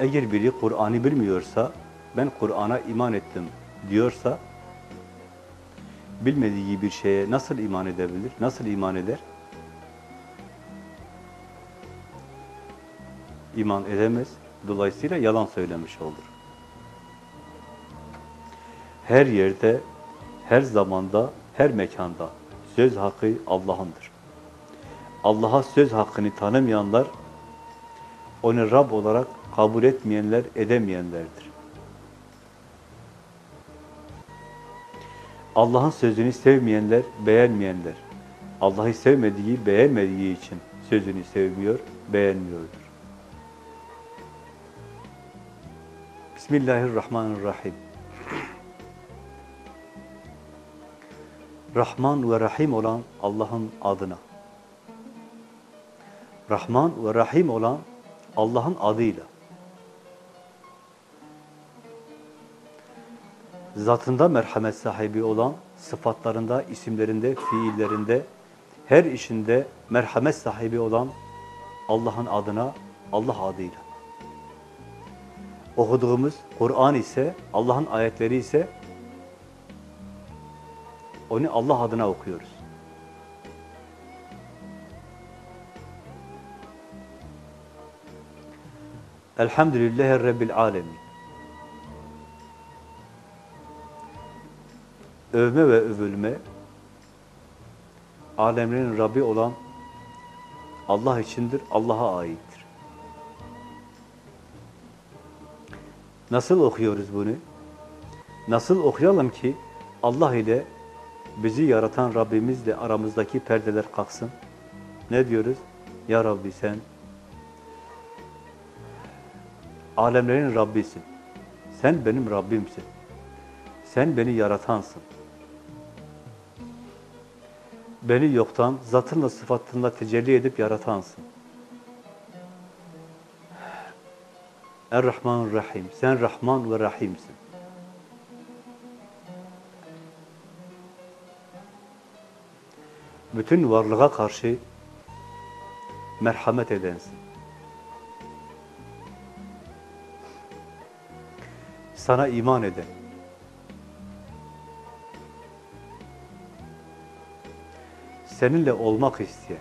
Eğer biri Kur'an'ı bilmiyorsa, ben Kur'an'a iman ettim diyorsa, bilmediği bir şeye nasıl iman edebilir, nasıl iman eder? İman edemez, dolayısıyla yalan söylemiş olur. Her yerde, her zamanda, her mekanda söz hakkı Allah'ındır. Allah'a söz hakkını tanımayanlar, onu Rab olarak kabul etmeyenler, edemeyenlerdir. Allah'ın sözünü sevmeyenler, beğenmeyenler, Allah'ı sevmediği, beğenmediği için sözünü sevmiyor, beğenmiyordur. Bismillahirrahmanirrahim. Rahman ve Rahim olan Allah'ın adına. Rahman ve Rahim olan Allah'ın adıyla. Zatında merhamet sahibi olan, sıfatlarında, isimlerinde, fiillerinde, her işinde merhamet sahibi olan Allah'ın adına, Allah adıyla. Okuduğumuz Kur'an ise, Allah'ın ayetleri ise onu Allah adına okuyoruz. Elhamdülillahi Rabbil Alemin. Övme ve övülme, alemlerin Rabbi olan Allah içindir, Allah'a aittir. Nasıl okuyoruz bunu? Nasıl okuyalım ki Allah ile bizi yaratan Rabbimizle aramızdaki perdeler kalksın? Ne diyoruz? Ya Rabbi sen alemlerin Rabbisin. Sen benim Rabbimsin. Sen beni yaratansın. Beni yoktan, zatınla, sıfatınla tecelli edip yaratansın. Er-Rahman Rahim. Sen Rahman ve Rahimsin. Bütün varlığa karşı merhamet edensin. Sana iman eden, seninle olmak isteyen,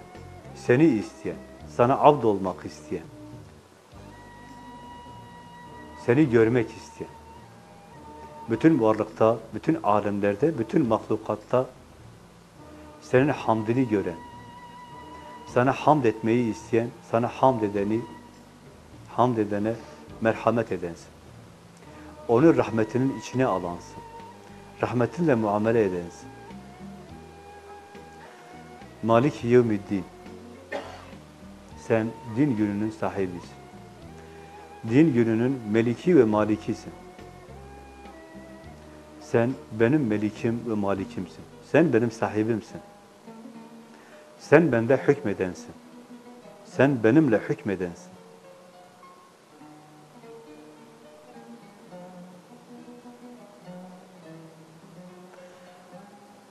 seni isteyen, sana abd olmak isteyen, seni görmek isteyen, bütün varlıkta, bütün alemlerde, bütün mahlukatta senin hamdini gören, sana hamd etmeyi isteyen, sana hamd edeni, hamd edene merhamet edensin. Onu rahmetinin içine alansın. Rahmetinle muamele edensin. Malik yevmiddin. Sen din gününün sahibisin. Din gününün meliki ve malikisin. Sen benim melikim ve malikimsin. Sen benim sahibimsin. Sen bende hükmedensin. Sen benimle hükmedensin.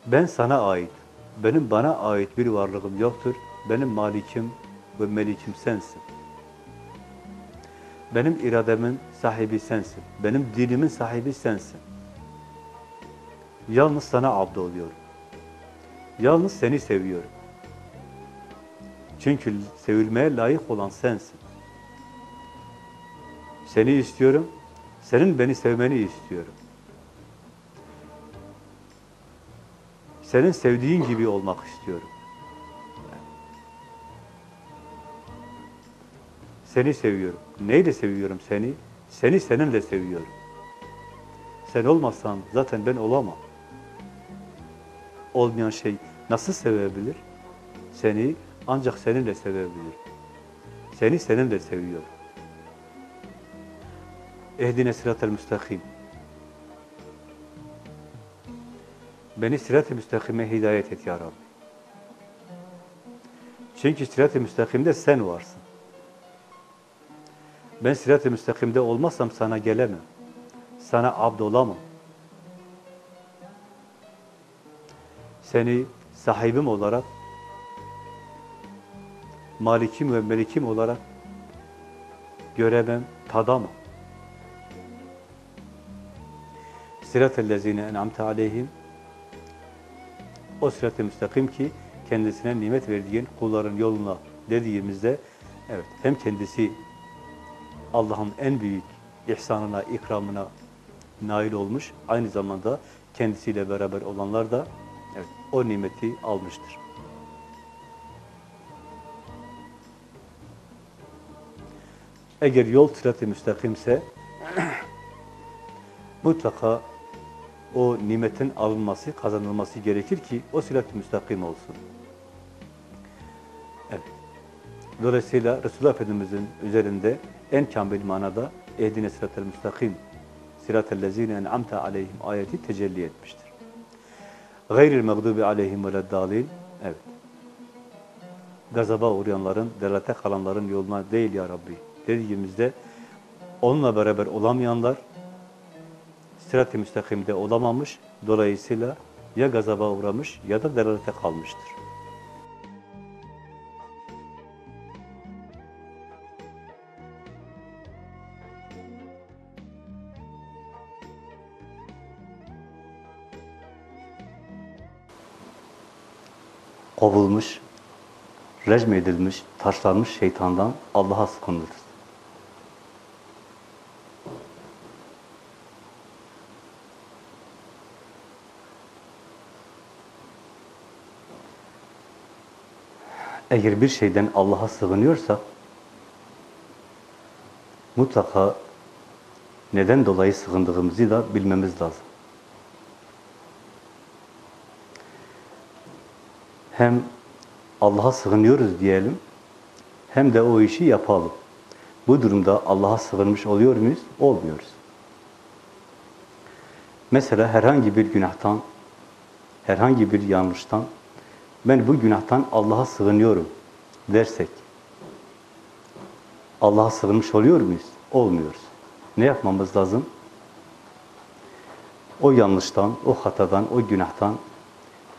Ben sana ait, benim bana ait bir varlığım yoktur. Benim malikim ve melikim sensin. Benim irademin sahibi sensin. Benim dilimin sahibi sensin. Yalnız sana abd oluyorum. Yalnız seni seviyorum. Çünkü sevilmeye layık olan sensin. Seni istiyorum, senin beni sevmeni istiyorum. Senin sevdiğin gibi olmak istiyorum. Seni seviyorum. Neyle seviyorum seni? Seni seninle seviyorum. Sen olmazsan zaten ben olamam. Olmayan şey nasıl sevebilir? Seni ancak seninle sevebilir. Seni seninle seviyorum. Ehdine sıratel müstakim. Beni sirat-ı müstakime hidayet et ya Rabbi. Çünkü sirat-ı müstakimde sen varsın. Ben sirat-ı müstakimde olmazsam sana gelemem. Sana abd olamam. Seni sahibim olarak, malikim ve melikim olarak göremem, tadamam. Sırat-ı lezine en'amte aleyhim o sırat-ı müstakim ki kendisine nimet verdiğin kulların yoluna dediğimizde evet hem kendisi Allah'ın en büyük ihsanına, ikramına nail olmuş. Aynı zamanda kendisiyle beraber olanlar da evet, o nimeti almıştır. Eğer yol sırat-ı müstakimse mutlaka o nimetin alınması, kazanılması gerekir ki o sırat-ı müstakim olsun. Evet. Dolayısıyla Resulullah Efendimiz'in üzerinde en kamil manada ehdine sırat-ı müstakim sırat-ı lezine en'amte aleyhim ayeti tecelli etmiştir. Gayril mağdubi aleyhim ve dalil evet. Gazaba uğrayanların, delate kalanların yoluna değil ya Rabbi dediğimizde onunla beraber olamayanlar sırat-ı müstakimde olamamış, dolayısıyla ya gazaba uğramış ya da delalete kalmıştır. Kovulmuş, rejim edilmiş, taşlanmış şeytandan Allah'a sığınırız. Eğer bir şeyden Allah'a sığınıyorsak mutlaka neden dolayı sığındığımızı da bilmemiz lazım. Hem Allah'a sığınıyoruz diyelim, hem de o işi yapalım. Bu durumda Allah'a sığınmış oluyor muyuz? Olmuyoruz. Mesela herhangi bir günahtan, herhangi bir yanlıştan ben bu günahtan Allah'a sığınıyorum dersek Allah'a sığınmış oluyor muyuz? Olmuyoruz. Ne yapmamız lazım? O yanlıştan, o hatadan, o günahtan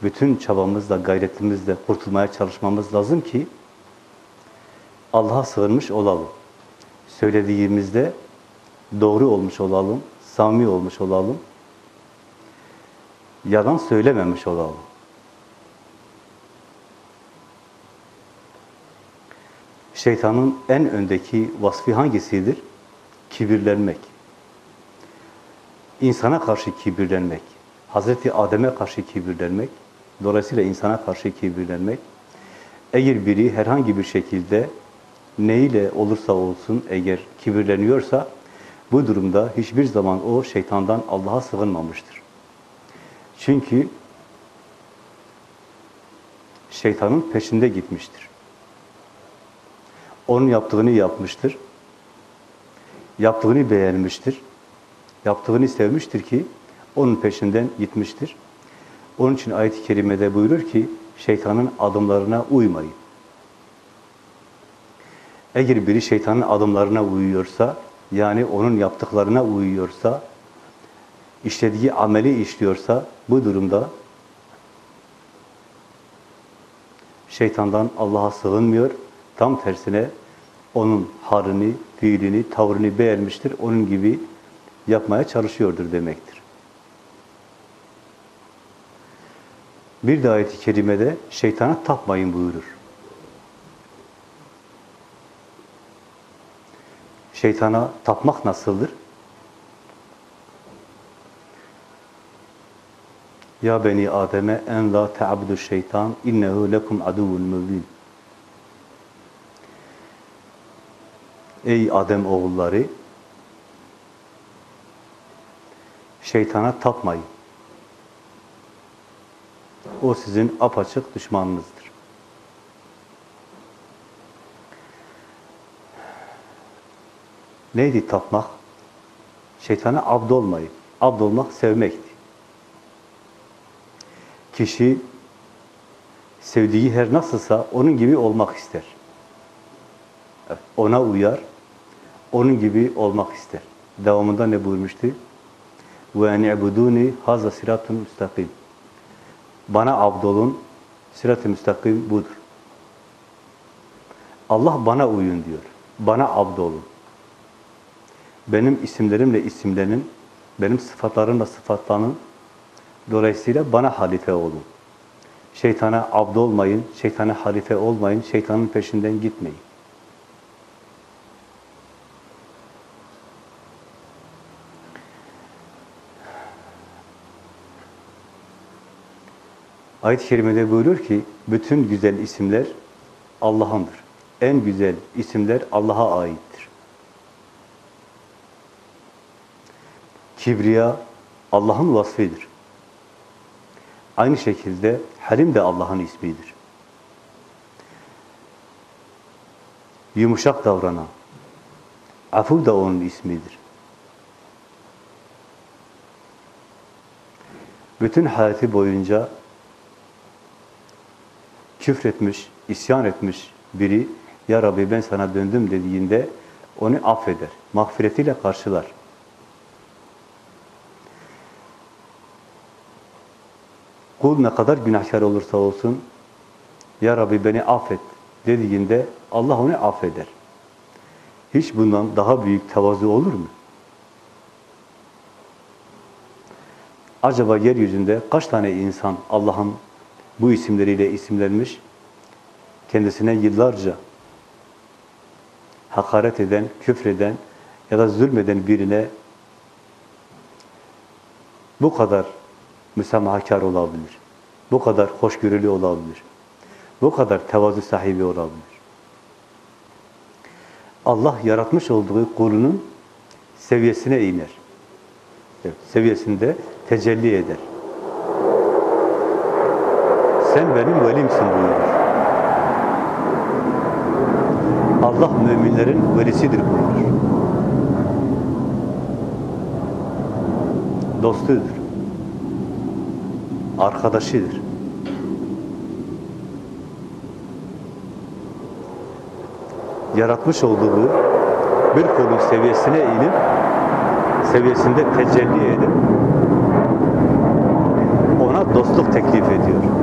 bütün çabamızla, gayretimizle kurtulmaya çalışmamız lazım ki Allah'a sığınmış olalım. Söylediğimizde doğru olmuş olalım, samimi olmuş olalım. Yalan söylememiş olalım. Şeytanın en öndeki vasfı hangisidir? Kibirlenmek. İnsana karşı kibirlenmek. Hazreti Adem'e karşı kibirlenmek. Dolayısıyla insana karşı kibirlenmek. Eğer biri herhangi bir şekilde neyle olursa olsun eğer kibirleniyorsa bu durumda hiçbir zaman o şeytandan Allah'a sığınmamıştır. Çünkü şeytanın peşinde gitmiştir. Onun yaptığını yapmıştır. Yaptığını beğenmiştir. Yaptığını sevmiştir ki onun peşinden gitmiştir. Onun için ayet-i kerimede buyurur ki şeytanın adımlarına uymayın. Eğer biri şeytanın adımlarına uyuyorsa, yani onun yaptıklarına uyuyorsa, işlediği ameli işliyorsa bu durumda şeytandan Allah'a sığınmıyor, Tam tersine onun harını, fiilini, tavrını beğenmiştir. Onun gibi yapmaya çalışıyordur demektir. Bir de ayet-i kerimede şeytana tapmayın buyurur. Şeytana tapmak nasıldır? Ya beni Adem'e en la te'abdu şeytan innehu lekum aduvun mübin. Ey Adem oğulları şeytana tapmayın. O sizin apaçık düşmanınızdır. Neydi tapmak? Şeytana abd olmayın. Abd olmak sevmekti. Kişi sevdiği her nasılsa onun gibi olmak ister. Ona uyar, onun gibi olmak ister. Devamında ne buyurmuştu? Ve ni'buduni haza siratun müstakim. Bana abdolun, sirat-ı müstakim budur. Allah bana uyun diyor. Bana abdolun. Benim isimlerimle isimlenin, benim sıfatlarımla sıfatlanın. Dolayısıyla bana halife olun. Şeytana abd olmayın, şeytana halife olmayın, şeytanın peşinden gitmeyin. Ayet-i Kerime'de buyuruyor ki, bütün güzel isimler Allah'ındır. En güzel isimler Allah'a aittir. Kibriya Allah'ın vasfidir. Aynı şekilde Halim de Allah'ın ismidir. Yumuşak davranan, Afu da onun ismidir. Bütün hayatı boyunca küfretmiş, isyan etmiş biri, Ya Rabbi ben sana döndüm dediğinde onu affeder, mağfiretiyle karşılar. Kul ne kadar günahkar olursa olsun, Ya Rabbi beni affet dediğinde Allah onu affeder. Hiç bundan daha büyük tevazu olur mu? Acaba yeryüzünde kaç tane insan Allah'ın bu isimleriyle isimlenmiş, kendisine yıllarca hakaret eden, küfreden ya da zulmeden birine bu kadar müsamahakar olabilir. Bu kadar hoşgörülü olabilir. Bu kadar tevazu sahibi olabilir. Allah yaratmış olduğu kulunun seviyesine iner. Evet, seviyesinde tecelli eder. Sen benim velimsin buyurur. Allah müminlerin velisidir buyurur. Dostudur. Arkadaşıdır. Yaratmış olduğu bir kulun seviyesine inip seviyesinde tecelli edip ona dostluk teklif ediyor.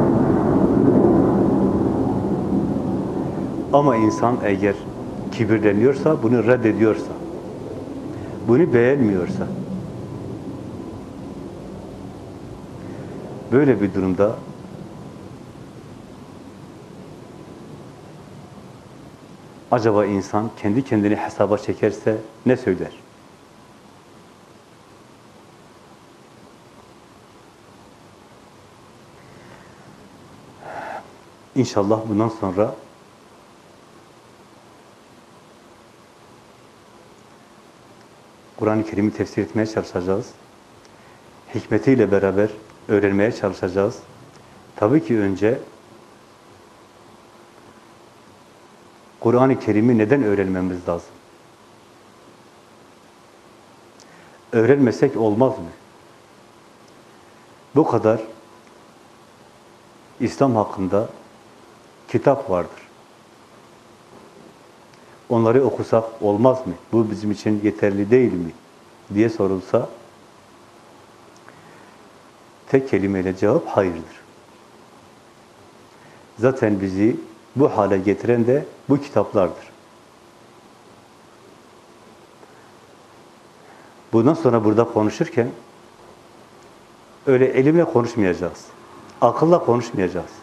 Ama insan eğer kibirleniyorsa, bunu reddediyorsa, bunu beğenmiyorsa, böyle bir durumda acaba insan kendi kendini hesaba çekerse ne söyler? İnşallah bundan sonra Kur'an-ı Kerim'i tefsir etmeye çalışacağız. Hikmetiyle beraber öğrenmeye çalışacağız. Tabii ki önce Kur'an-ı Kerim'i neden öğrenmemiz lazım? Öğrenmesek olmaz mı? Bu kadar İslam hakkında kitap vardır. Onları okusak olmaz mı? Bu bizim için yeterli değil mi? diye sorulsa tek kelimeyle cevap hayırdır. Zaten bizi bu hale getiren de bu kitaplardır. Bundan sonra burada konuşurken öyle elimle konuşmayacağız. Akılla konuşmayacağız.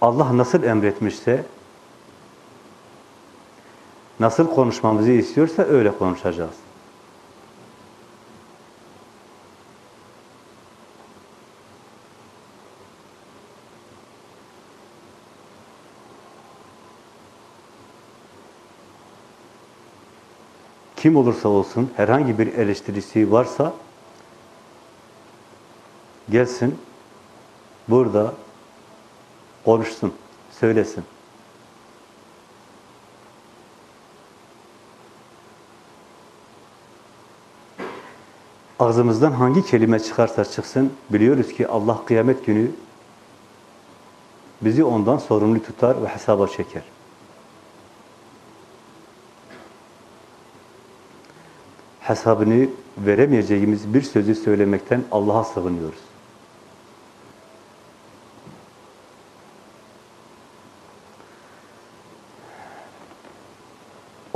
Allah nasıl emretmişse, nasıl konuşmamızı istiyorsa öyle konuşacağız. Kim olursa olsun, herhangi bir eleştirisi varsa gelsin, burada konuşsun, söylesin. Ağzımızdan hangi kelime çıkarsa çıksın, biliyoruz ki Allah kıyamet günü bizi ondan sorumlu tutar ve hesaba çeker. Hesabını veremeyeceğimiz bir sözü söylemekten Allah'a sığınıyoruz.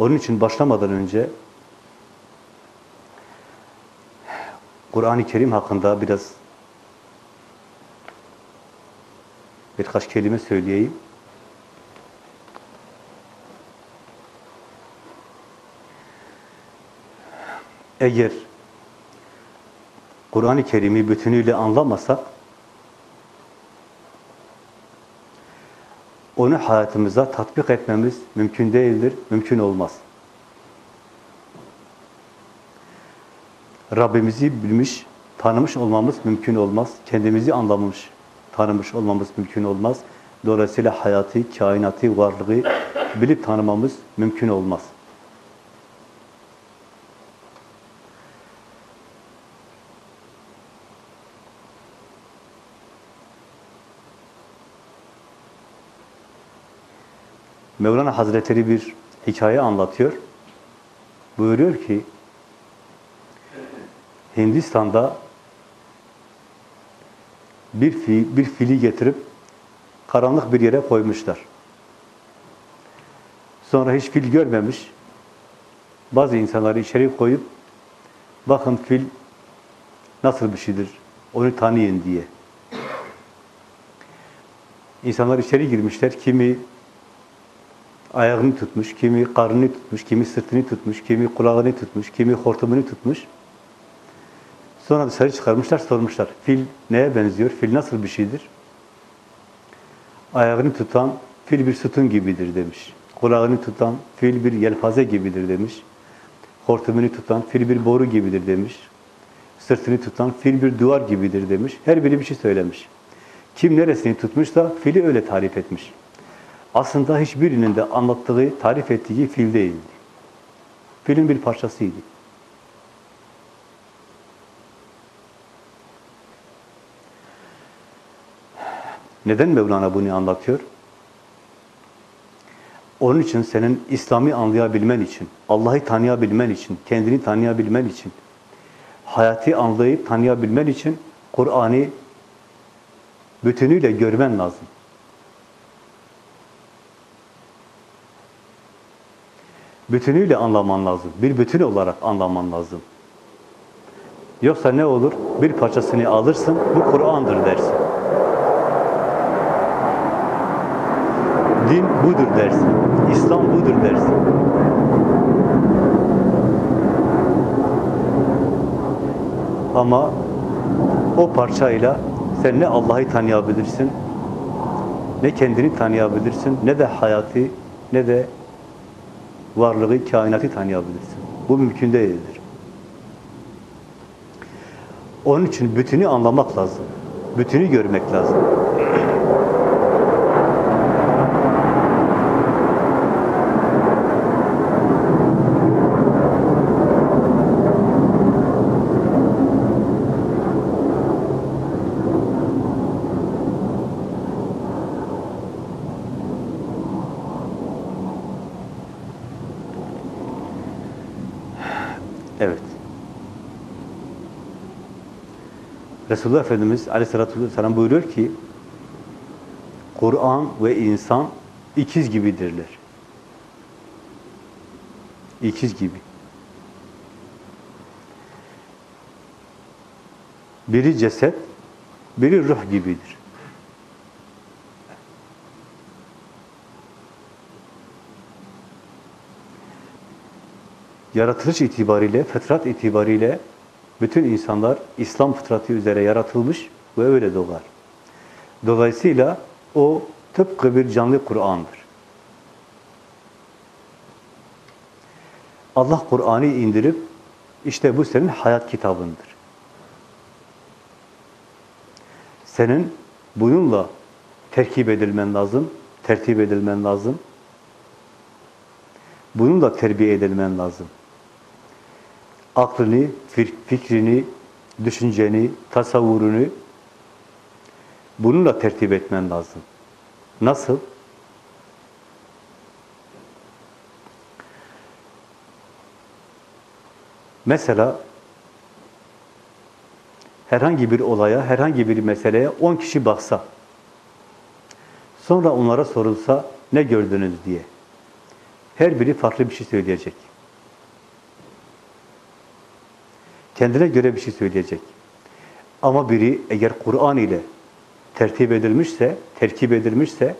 Onun için başlamadan önce Kur'an-ı Kerim hakkında biraz birkaç kelime söyleyeyim. Eğer Kur'an-ı Kerim'i bütünüyle anlamasak onu hayatımıza tatbik etmemiz mümkün değildir, mümkün olmaz. Rabbimizi bilmiş, tanımış olmamız mümkün olmaz. Kendimizi anlamış, tanımış olmamız mümkün olmaz. Dolayısıyla hayatı, kainatı, varlığı bilip tanımamız mümkün olmaz. Mevlana Hazretleri bir hikaye anlatıyor. Buyuruyor ki, Hindistan'da bir, fi, bir fili getirip karanlık bir yere koymuşlar. Sonra hiç fil görmemiş. Bazı insanları içeri koyup bakın fil nasıl bir şeydir, onu tanıyın diye. İnsanlar içeri girmişler. Kimi ayağını tutmuş, kimi karnını tutmuş, kimi sırtını tutmuş, kimi kulağını tutmuş, kimi hortumunu tutmuş. Sonra dışarı çıkarmışlar, sormuşlar. Fil neye benziyor? Fil nasıl bir şeydir? Ayağını tutan fil bir sütun gibidir demiş. Kulağını tutan fil bir yelpaze gibidir demiş. Hortumunu tutan fil bir boru gibidir demiş. Sırtını tutan fil bir duvar gibidir demiş. Her biri bir şey söylemiş. Kim neresini tutmuşsa fili öyle tarif etmiş. Aslında hiçbirinin de anlattığı, tarif ettiği fil değildi. Filin bir parçasıydı. Neden Mevlana bunu anlatıyor? Onun için senin İslam'ı anlayabilmen için, Allah'ı tanıyabilmen için, kendini tanıyabilmen için, hayatı anlayıp tanıyabilmen için Kur'an'ı bütünüyle görmen lazım. Bütünüyle anlaman lazım. Bir bütün olarak anlaman lazım. Yoksa ne olur? Bir parçasını alırsın, bu Kur'an'dır dersin. Din budur dersin. İslam budur dersin. Ama o parçayla sen ne Allah'ı tanıyabilirsin, ne kendini tanıyabilirsin, ne de hayatı, ne de varlığı, kainatı tanıyabilirsin. Bu mümkün değildir. Onun için bütünü anlamak lazım. Bütünü görmek lazım. Evet. Resulullah Efendimiz aleyhissalatü vesselam buyuruyor ki Kur'an ve insan ikiz gibidirler. İkiz gibi. Biri ceset, biri ruh gibidir. yaratılış itibariyle, fıtrat itibariyle bütün insanlar İslam fıtratı üzere yaratılmış ve öyle doğar. Dolayısıyla o tıpkı bir canlı Kur'an'dır. Allah Kur'an'ı indirip işte bu senin hayat kitabındır. Senin bununla terkip edilmen lazım, tertip edilmen lazım. Bununla terbiye edilmen lazım. Aklını, fikrini, düşünceni, tasavvurunu bununla tertip etmen lazım. Nasıl? Mesela herhangi bir olaya, herhangi bir meseleye 10 kişi baksa, sonra onlara sorulsa ne gördünüz diye. Her biri farklı bir şey söyleyecek. Kendine göre bir şey söyleyecek. Ama biri eğer Kur'an ile tertip edilmişse, terkip edilmişse,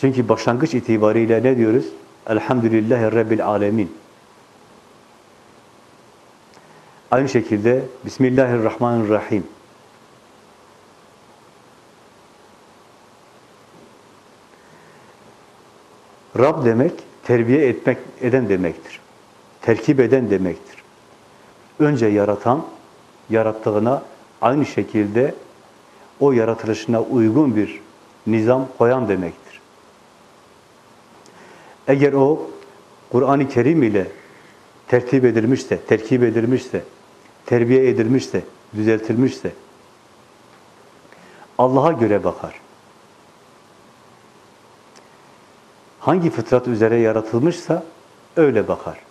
çünkü başlangıç itibariyle ne diyoruz? Elhamdülillahi Rabbil Alemin. Aynı şekilde Bismillahirrahmanirrahim. Rab demek, terbiye etmek eden demektir. Terkip eden demektir. Önce yaratan, yarattığına aynı şekilde o yaratılışına uygun bir nizam koyan demektir. Eğer o Kur'an-ı Kerim ile tertip edilmişse, terkip edilmişse, terbiye edilmişse, düzeltilmişse Allah'a göre bakar. Hangi fıtrat üzere yaratılmışsa öyle bakar.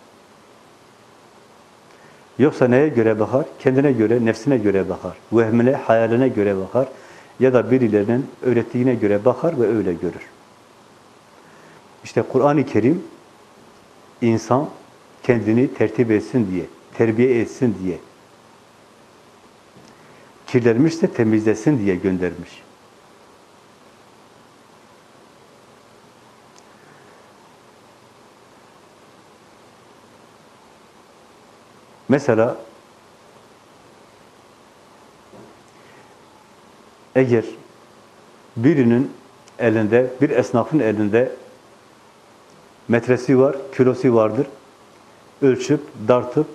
Yoksa neye göre bakar? Kendine göre, nefsine göre bakar. Vehmine, hayaline göre bakar. Ya da birilerinin öğrettiğine göre bakar ve öyle görür. İşte Kur'an-ı Kerim insan kendini tertip etsin diye, terbiye etsin diye, kirlenmişse temizlesin diye göndermiş. Mesela eğer birinin elinde, bir esnafın elinde metresi var, kilosu vardır. Ölçüp, dartıp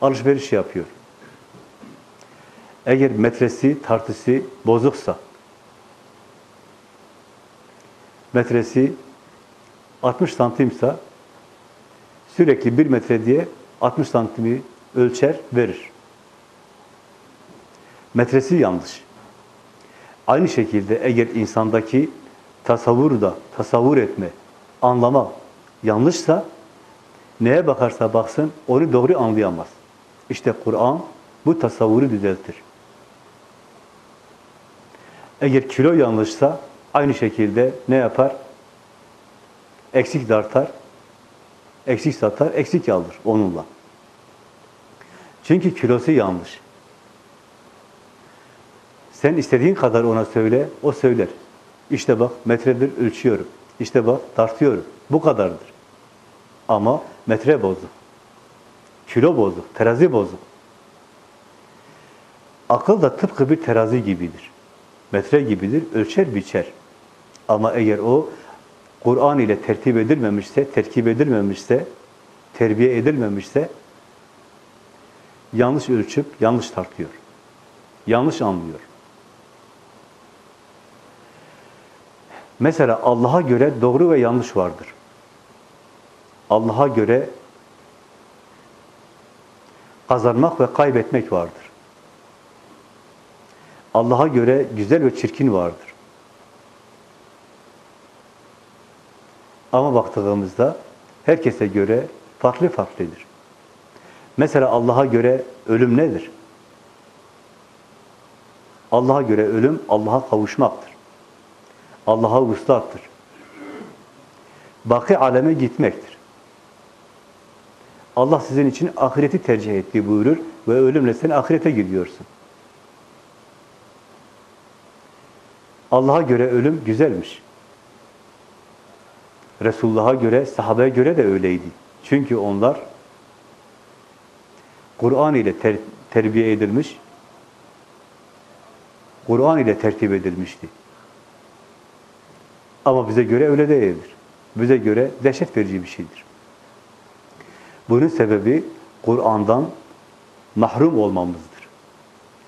alışveriş yapıyor. Eğer metresi, tartısı bozuksa, metresi 60 santimsa sürekli bir metre diye 60 santimi ölçer, verir. Metresi yanlış. Aynı şekilde eğer insandaki tasavvur da, tasavvur etme, anlama yanlışsa neye bakarsa baksın onu doğru anlayamaz. İşte Kur'an bu tasavvuru düzeltir. Eğer kilo yanlışsa aynı şekilde ne yapar? Eksik dartar, eksik satar, eksik alır onunla. Çünkü kilosu yanlış. Sen istediğin kadar ona söyle, o söyler. İşte bak metredir ölçüyorum. İşte bak tartıyorum. Bu kadardır. Ama metre bozuk. Kilo bozuk, terazi bozuk. Akıl da tıpkı bir terazi gibidir. Metre gibidir, ölçer biçer. Ama eğer o Kur'an ile tertip edilmemişse, terkip edilmemişse, terbiye edilmemişse yanlış ölçüp yanlış tartıyor. Yanlış anlıyor. Mesela Allah'a göre doğru ve yanlış vardır. Allah'a göre kazanmak ve kaybetmek vardır. Allah'a göre güzel ve çirkin vardır. Ama baktığımızda herkese göre farklı farklıdır. Mesela Allah'a göre ölüm nedir? Allah'a göre ölüm Allah'a kavuşmaktır. Allah'a vuslattır. Baki aleme gitmektir. Allah sizin için ahireti tercih etti buyurur ve ölümle sen ahirete gidiyorsun. Allah'a göre ölüm güzelmiş. Resulullah'a göre, sahabeye göre de öyleydi. Çünkü onlar Kur'an ile ter terbiye edilmiş, Kur'an ile tertip edilmişti. Ama bize göre öyle değildir. Bize göre dehşet verici bir şeydir. Bunun sebebi Kur'an'dan mahrum olmamızdır.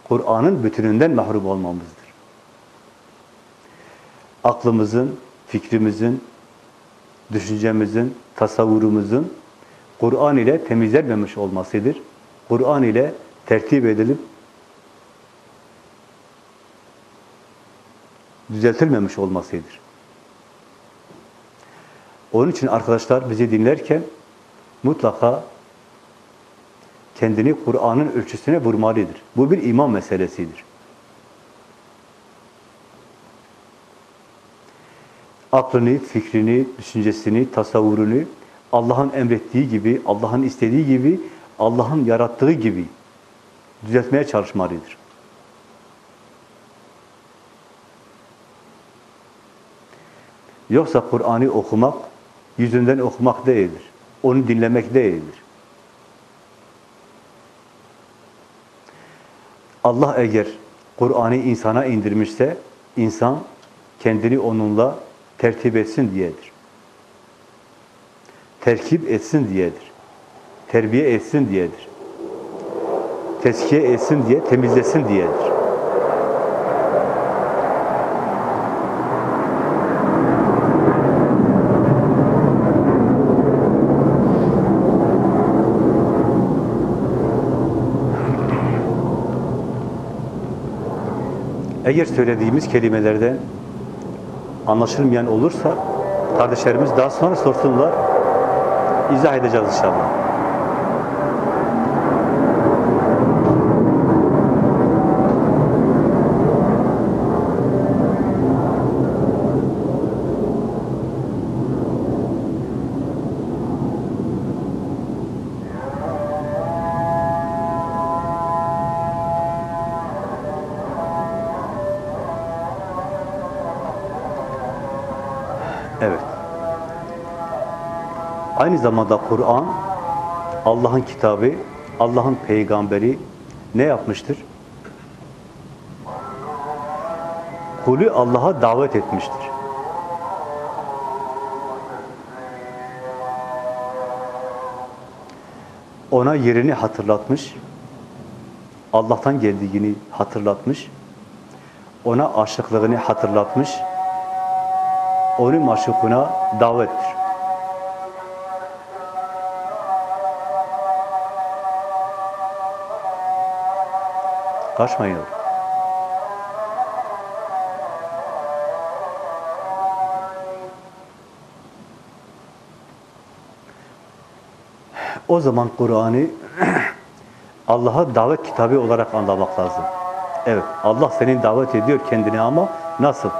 Kur'an'ın bütününden mahrum olmamızdır. Aklımızın, fikrimizin, düşüncemizin, tasavvurumuzun Kur'an ile temizlenmemiş olmasıdır. Kur'an ile tertip edilip düzeltilmemiş olmasıdır. Onun için arkadaşlar bizi dinlerken mutlaka kendini Kur'an'ın ölçüsüne vurmalıdır. Bu bir iman meselesidir. Aklını, fikrini, düşüncesini, tasavvurunu Allah'ın emrettiği gibi, Allah'ın istediği gibi, Allah'ın yarattığı gibi düzeltmeye çalışmalıdır. Yoksa Kur'an'ı okumak, yüzünden okumak değildir. Onu dinlemek değildir. Allah eğer Kur'an'ı insana indirmişse, insan kendini onunla tertip etsin diyedir. Terkip etsin diyedir. Terbiye etsin diyedir. Teskiye etsin diye, temizlesin diyedir. Eğer söylediğimiz kelimelerden anlaşılmayan olursa kardeşlerimiz daha sonra sorsunlar. İzah edeceğiz inşallah. Aynı zamanda Kur'an, Allah'ın kitabı, Allah'ın peygamberi ne yapmıştır? Kulü Allah'a davet etmiştir. Ona yerini hatırlatmış, Allah'tan geldiğini hatırlatmış, ona aşıklığını hatırlatmış, onun maşukuna davettir. Kaçmayın. O zaman Kur'an'ı Allah'a davet kitabı olarak anlamak lazım. Evet, Allah seni davet ediyor kendine ama nasıl?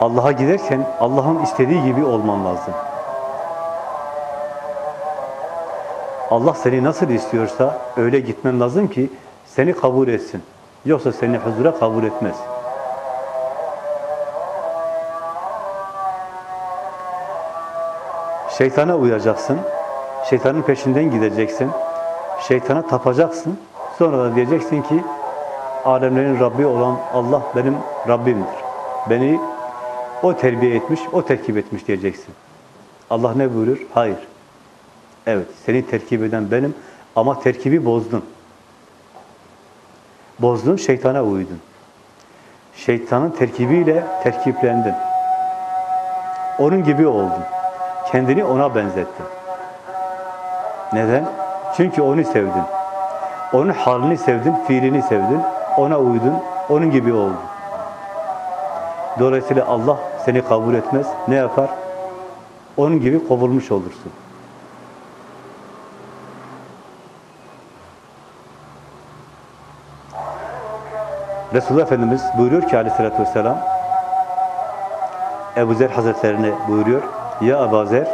Allah'a giderken Allah'ın istediği gibi olman lazım. Allah seni nasıl istiyorsa öyle gitmen lazım ki seni kabul etsin. Yoksa seni huzura kabul etmez. Şeytana uyacaksın. Şeytanın peşinden gideceksin. Şeytana tapacaksın. Sonra da diyeceksin ki alemlerin Rabbi olan Allah benim Rabbimdir. Beni o terbiye etmiş, o terkip etmiş diyeceksin. Allah ne buyurur? Hayır. Evet, seni terkip eden benim ama terkibi bozdun. Bozdun, şeytana uydun. Şeytanın terkibiyle terkiplendin. Onun gibi oldun. Kendini ona benzettin. Neden? Çünkü onu sevdin. Onun halini sevdin, fiilini sevdin, ona uydun, onun gibi oldun. Dolayısıyla Allah seni kabul etmez. Ne yapar? Onun gibi kovulmuş olursun. Resulullah Efendimiz buyuruyor ki aleyhissalatü vesselam Ebu Zer Hazretlerine buyuruyor Ya Ebu Zer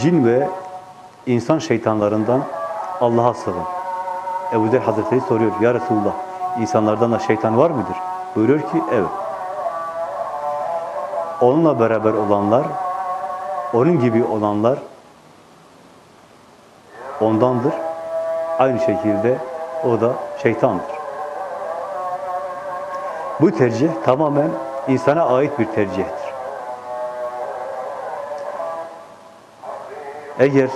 cin ve insan şeytanlarından Allah'a sığın. Ebu Zer Hazretleri soruyor Ya Resulullah insanlardan da şeytan var mıdır? Buyuruyor ki evet. Onunla beraber olanlar onun gibi olanlar ondandır. Aynı şekilde o da şeytandır. Bu tercih tamamen insana ait bir tercihtir. Eğer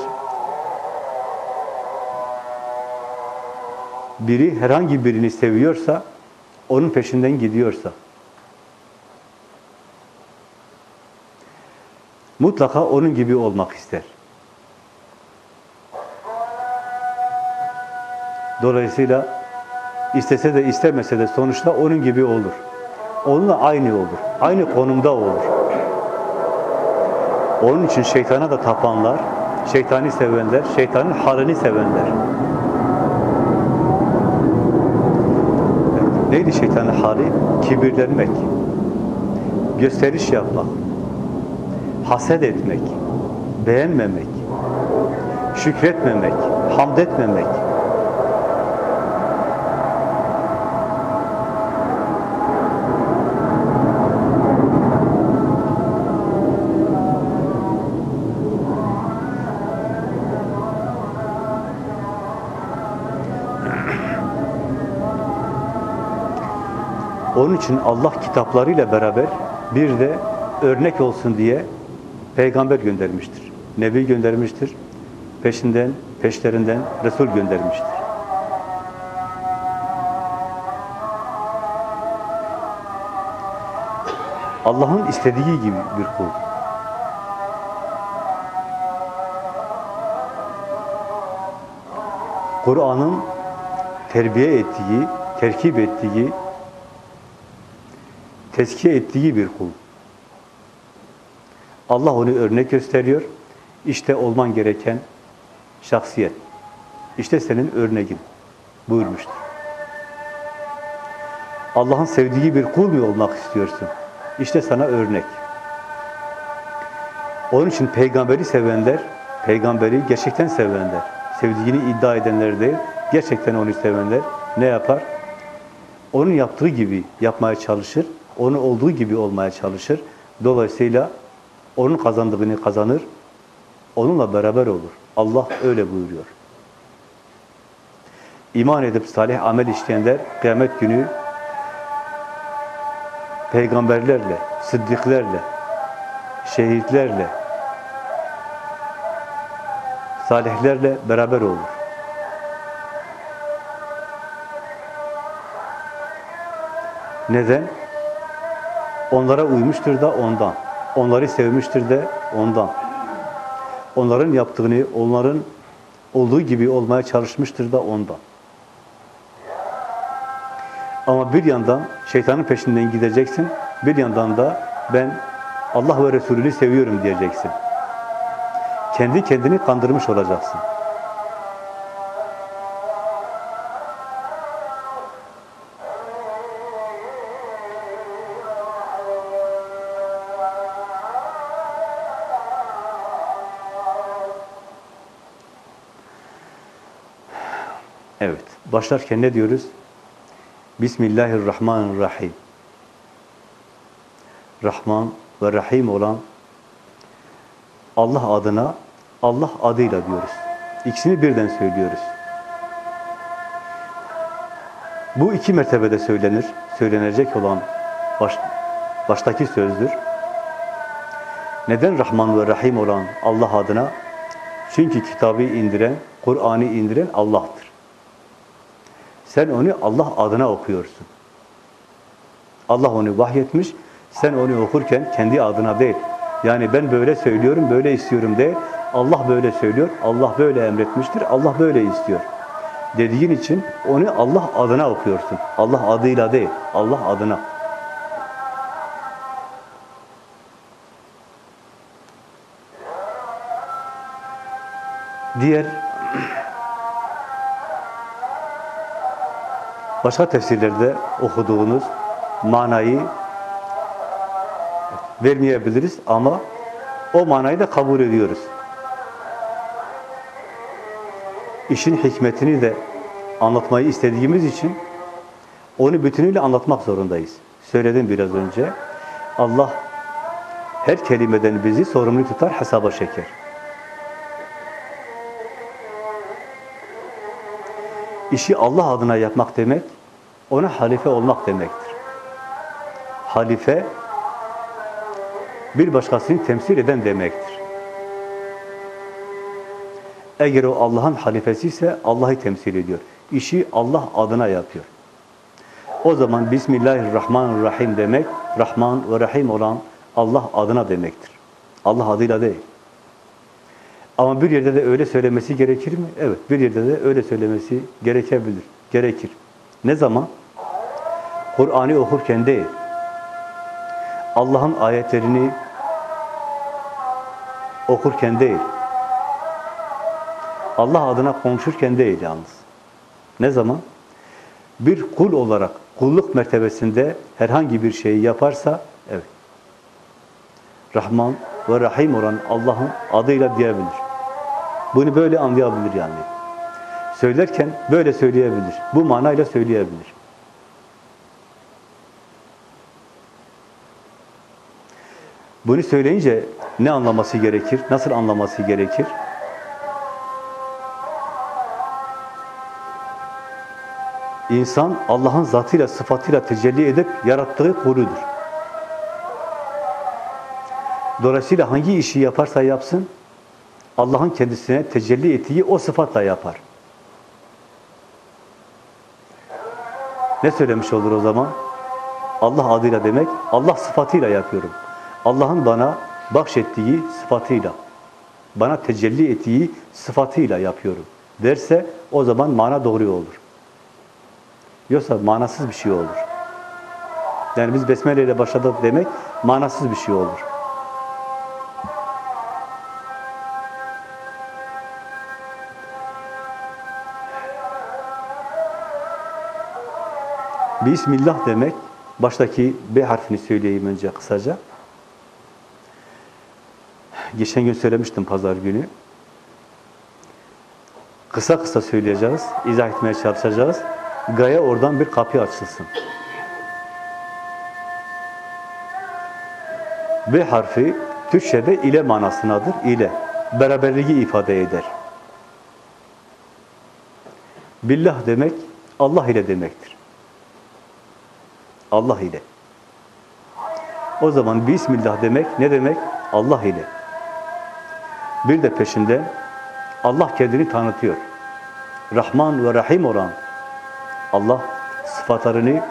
biri herhangi birini seviyorsa onun peşinden gidiyorsa, mutlaka onun gibi olmak ister. Dolayısıyla istese de istemese de sonuçta onun gibi olur. Onunla aynı olur. Aynı konumda olur. Onun için şeytana da tapanlar, şeytani sevenler, şeytanın halini sevenler. Neydi şeytanın hali? Kibirlenmek, gösteriş yapmak, haset etmek, beğenmemek, şükretmemek, hamd etmemek. Onun için Allah kitaplarıyla beraber bir de örnek olsun diye peygamber göndermiştir. Nebi göndermiştir. Peşinden, peşlerinden Resul göndermiştir. Allah'ın istediği gibi bir kul. Kur'an'ın terbiye ettiği, terkip ettiği, tezkiye ettiği bir kul. Allah onu örnek gösteriyor. İşte olman gereken şahsiyet. İşte senin örneğin buyurmuştur. Allah'ın sevdiği bir kul mu olmak istiyorsun? İşte sana örnek. Onun için peygamberi sevenler, peygamberi gerçekten sevenler, sevdiğini iddia edenler değil, gerçekten onu sevenler ne yapar? Onun yaptığı gibi yapmaya çalışır, onun olduğu gibi olmaya çalışır. Dolayısıyla onun kazandığını kazanır, onunla beraber olur. Allah öyle buyuruyor. İman edip salih amel işleyenler kıyamet günü peygamberlerle, sıddıklerle, şehitlerle, salihlerle beraber olur. Neden? Onlara uymuştur da ondan. Onları sevmiştir de ondan. Onların yaptığını, onların olduğu gibi olmaya çalışmıştır da ondan. Ama bir yandan şeytanın peşinden gideceksin, bir yandan da ben Allah ve Resulünü seviyorum diyeceksin. Kendi kendini kandırmış olacaksın. Başlarken ne diyoruz? Bismillahirrahmanirrahim. Rahman ve Rahim olan Allah adına, Allah adıyla diyoruz. İkisini birden söylüyoruz. Bu iki mertebede söylenir, söylenecek olan baş, baştaki sözdür. Neden Rahman ve Rahim olan Allah adına? Çünkü kitabı indiren, Kur'an'ı indiren Allah'tır. Sen onu Allah adına okuyorsun. Allah onu vahyetmiş, sen onu okurken kendi adına değil. Yani ben böyle söylüyorum, böyle istiyorum de. Allah böyle söylüyor, Allah böyle emretmiştir, Allah böyle istiyor. Dediğin için onu Allah adına okuyorsun. Allah adıyla değil, Allah adına. Diğer başka tefsirlerde okuduğunuz manayı vermeyebiliriz ama o manayı da kabul ediyoruz. İşin hikmetini de anlatmayı istediğimiz için onu bütünüyle anlatmak zorundayız. Söyledim biraz önce. Allah her kelimeden bizi sorumlu tutar, hesaba çeker. İşi Allah adına yapmak demek, ona halife olmak demektir. Halife, bir başkasını temsil eden demektir. Eğer o Allah'ın halifesi ise Allah'ı temsil ediyor. İşi Allah adına yapıyor. O zaman Bismillahirrahmanirrahim demek, Rahman ve Rahim olan Allah adına demektir. Allah adıyla değil. Ama bir yerde de öyle söylemesi gerekir mi? Evet, bir yerde de öyle söylemesi gerekebilir, gerekir. Ne zaman? Kur'an'ı okurken değil, Allah'ın ayetlerini okurken değil, Allah adına konuşurken değil yalnız. Ne zaman? Bir kul olarak, kulluk mertebesinde herhangi bir şeyi yaparsa, evet, Rahman ve Rahim olan Allah'ın adıyla diyebilir. Bunu böyle anlayabilir yani. Söylerken böyle söyleyebilir. Bu manayla söyleyebilir. Bunu söyleyince ne anlaması gerekir? Nasıl anlaması gerekir? İnsan Allah'ın zatıyla, sıfatıyla tecelli edip yarattığı kuludur. Dolayısıyla hangi işi yaparsa yapsın, Allah'ın kendisine tecelli ettiği o sıfatla yapar. Ne söylemiş olur o zaman? Allah adıyla demek, Allah sıfatıyla yapıyorum. Allah'ın bana bahşettiği sıfatıyla, bana tecelli ettiği sıfatıyla yapıyorum derse o zaman mana doğru olur. Yoksa manasız bir şey olur. Yani biz Besmele ile başladık demek manasız bir şey olur. Bismillah demek, baştaki B harfini söyleyeyim önce kısaca. Geçen gün söylemiştim pazar günü. Kısa kısa söyleyeceğiz, izah etmeye çalışacağız. Gaye oradan bir kapı açılsın. B harfi Türkçe'de ile manasınadır. İle. Beraberliği ifade eder. Billah demek Allah ile demektir. Allah ile. O zaman Bismillah demek ne demek? Allah ile. Bir de peşinde Allah kendini tanıtıyor. Rahman ve Rahim olan Allah sıfatlarını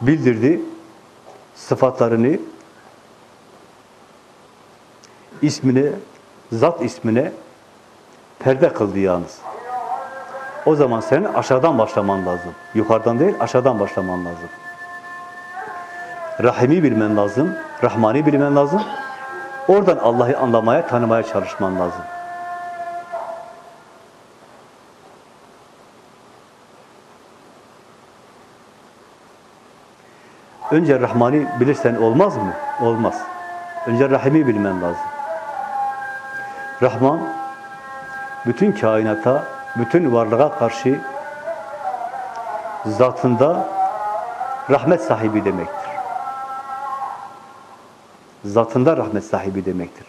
bildirdi. Sıfatlarını ismine, zat ismine perde kıldı yalnız. O zaman senin aşağıdan başlaman lazım. Yukarıdan değil, aşağıdan başlaman lazım. Rahimi bilmen lazım, Rahmani bilmen lazım. Oradan Allah'ı anlamaya, tanımaya çalışman lazım. Önce Rahmani bilirsen olmaz mı? Olmaz. Önce Rahimi bilmen lazım. Rahman, bütün kainata, bütün varlığa karşı zatında rahmet sahibi demektir. Zatında rahmet sahibi demektir.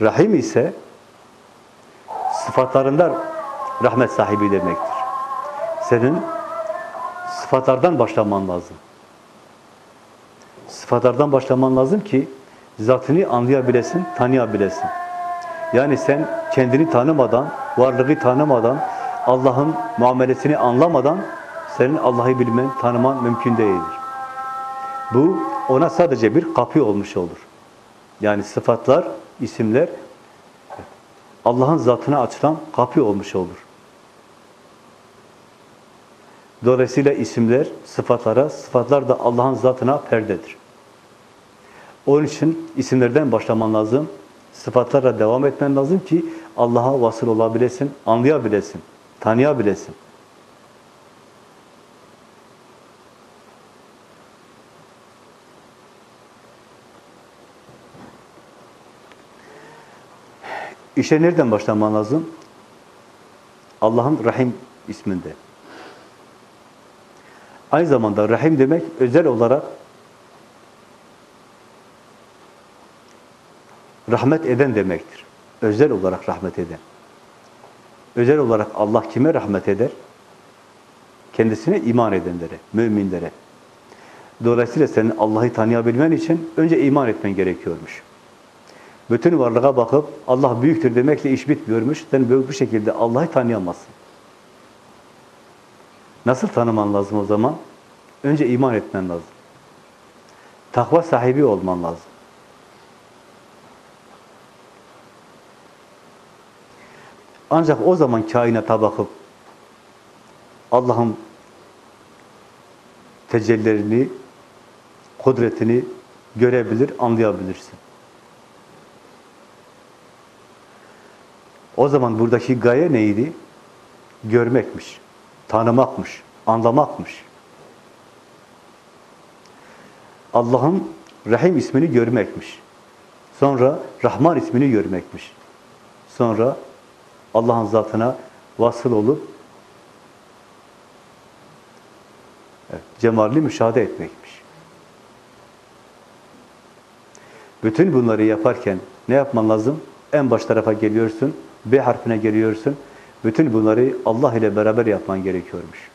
Rahim ise sıfatlarında rahmet sahibi demektir. Senin sıfatlardan başlaman lazım. Sıfatlardan başlaman lazım ki zatını anlayabilesin, tanıyabilesin. Yani sen kendini tanımadan, varlığı tanımadan, Allah'ın muamelesini anlamadan senin Allah'ı bilmen, tanıman mümkün değildir. Bu ona sadece bir kapı olmuş olur. Yani sıfatlar, isimler Allah'ın zatına açılan kapı olmuş olur. Dolayısıyla isimler sıfatlara, sıfatlar da Allah'ın zatına perdedir. Onun için isimlerden başlaman lazım. Sıfatlarla devam etmen lazım ki Allah'a vasıl olabilesin, anlayabilesin, tanıyabilesin. İşe nereden başlaman lazım? Allah'ın Rahim isminde. Aynı zamanda Rahim demek özel olarak rahmet eden demektir. Özel olarak rahmet eden. Özel olarak Allah kime rahmet eder? Kendisine iman edenlere, müminlere. Dolayısıyla senin Allah'ı tanıyabilmen için önce iman etmen gerekiyormuş. Bütün varlığa bakıp Allah büyüktür demekle iş bitmiyormuş. Sen böyle bu şekilde Allah'ı tanıyamazsın. Nasıl tanıman lazım o zaman? Önce iman etmen lazım. Takva sahibi olman lazım. Ancak o zaman kainata bakıp Allah'ın tecellilerini, kudretini görebilir, anlayabilirsin. O zaman buradaki gaye neydi? Görmekmiş, tanımakmış, anlamakmış. Allah'ın Rahim ismini görmekmiş. Sonra Rahman ismini görmekmiş. Sonra Allah'ın zatına vasıl olup evet, cemalini müşahede etmekmiş. Bütün bunları yaparken ne yapman lazım? En baş tarafa geliyorsun, B harfine geliyorsun. Bütün bunları Allah ile beraber yapman gerekiyormuş.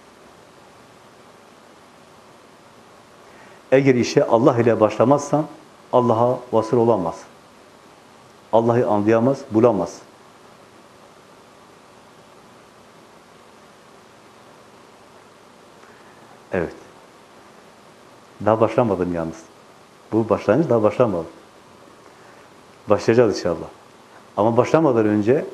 Eğer işe Allah ile başlamazsan Allah'a vasıl olamaz. Allah'ı anlayamaz, bulamaz. Evet. Daha başlamadım yalnız. Bu başlangıç daha başlamadı. Başlayacağız inşallah. Ama başlamadan önce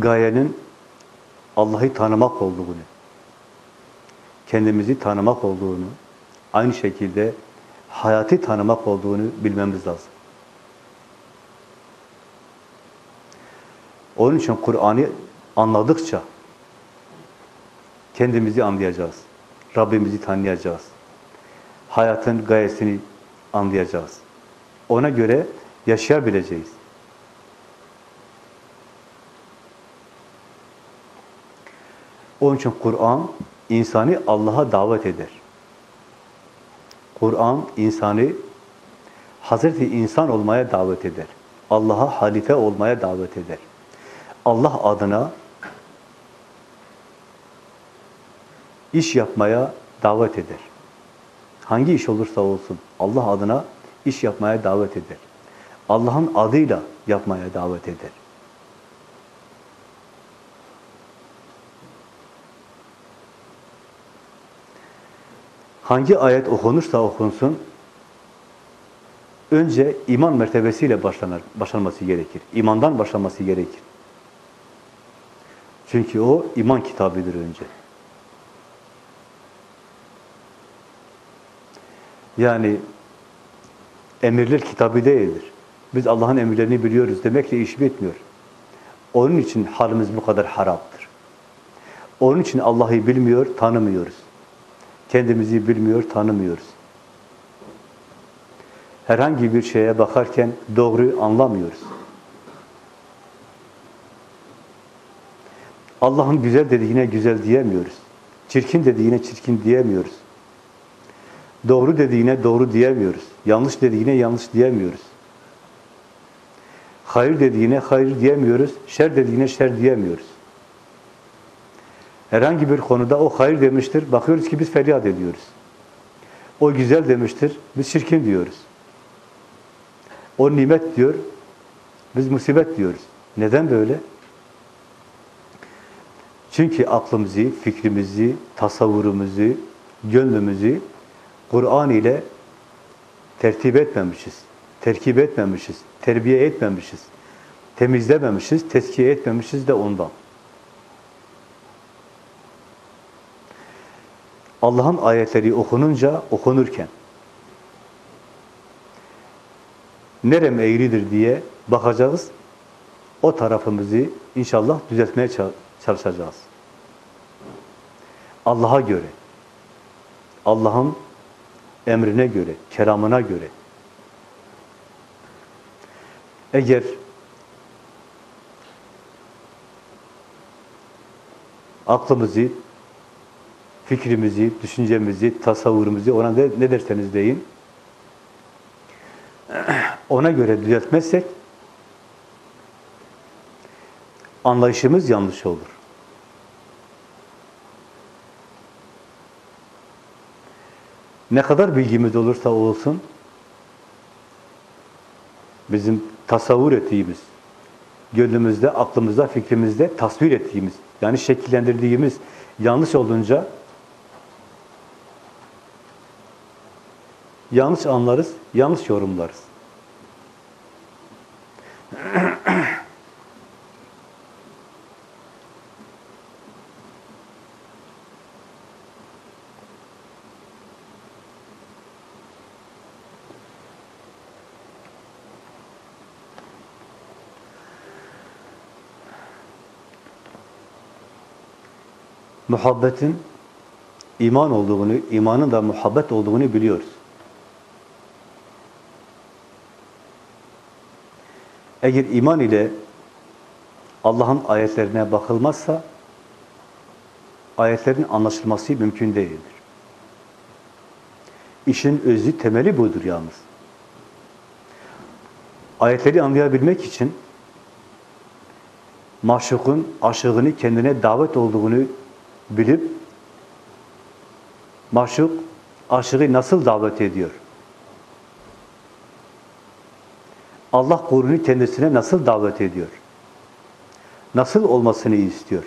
gayenin Allah'ı tanımak olduğunu, kendimizi tanımak olduğunu, aynı şekilde hayatı tanımak olduğunu bilmemiz lazım. Onun için Kur'an'ı anladıkça kendimizi anlayacağız. Rabbimizi tanıyacağız. Hayatın gayesini anlayacağız. Ona göre yaşayabileceğiz. Onun için Kur'an insanı Allah'a davet eder. Kur'an insanı Hazreti insan olmaya davet eder. Allah'a halife olmaya davet eder. Allah adına iş yapmaya davet eder. Hangi iş olursa olsun Allah adına iş yapmaya davet eder. Allah'ın adıyla yapmaya davet eder. Hangi ayet okunursa okunsun, önce iman mertebesiyle başlanır, başlanması gerekir. İmandan başlaması gerekir. Çünkü o iman kitabıdır önce. Yani emirler kitabı değildir. Biz Allah'ın emirlerini biliyoruz demekle iş bitmiyor. Onun için halimiz bu kadar haraptır. Onun için Allah'ı bilmiyor, tanımıyoruz. Kendimizi bilmiyor, tanımıyoruz. Herhangi bir şeye bakarken doğru anlamıyoruz. Allah'ın güzel dediğine güzel diyemiyoruz. Çirkin dediğine çirkin diyemiyoruz. Doğru dediğine doğru diyemiyoruz. Yanlış dediğine yanlış diyemiyoruz. Hayır dediğine hayır diyemiyoruz. Şer dediğine şer diyemiyoruz. Herhangi bir konuda o hayır demiştir. Bakıyoruz ki biz feryat ediyoruz. O güzel demiştir. Biz çirkin diyoruz. O nimet diyor. Biz musibet diyoruz. Neden böyle? Çünkü aklımızı, fikrimizi, tasavvurumuzu, gönlümüzü Kur'an ile tertip etmemişiz, terkip etmemişiz, terbiye etmemişiz, temizlememişiz, teskiye etmemişiz de ondan. Allah'ın ayetleri okununca, okunurken nerem eğridir diye bakacağız. O tarafımızı inşallah düzeltmeye çalışacağız. Allah'a göre, Allah'ın emrine göre, kelamına göre. Eğer aklımızı, fikrimizi, düşüncemizi, tasavvurumuzu, ona ne, ne derseniz deyin, ona göre düzeltmezsek, anlayışımız yanlış olur. Ne kadar bilgimiz olursa olsun, bizim tasavvur ettiğimiz, gönlümüzde, aklımızda, fikrimizde tasvir ettiğimiz, yani şekillendirdiğimiz yanlış olunca yanlış anlarız, yanlış yorumlarız. muhabbetin iman olduğunu, imanın da muhabbet olduğunu biliyoruz. Eğer iman ile Allah'ın ayetlerine bakılmazsa ayetlerin anlaşılması mümkün değildir. İşin özü, temeli budur yalnız. Ayetleri anlayabilmek için maşukun aşığını kendine davet olduğunu bilip maşuk aşığı nasıl davet ediyor? Allah kulunu kendisine nasıl davet ediyor? Nasıl olmasını istiyor?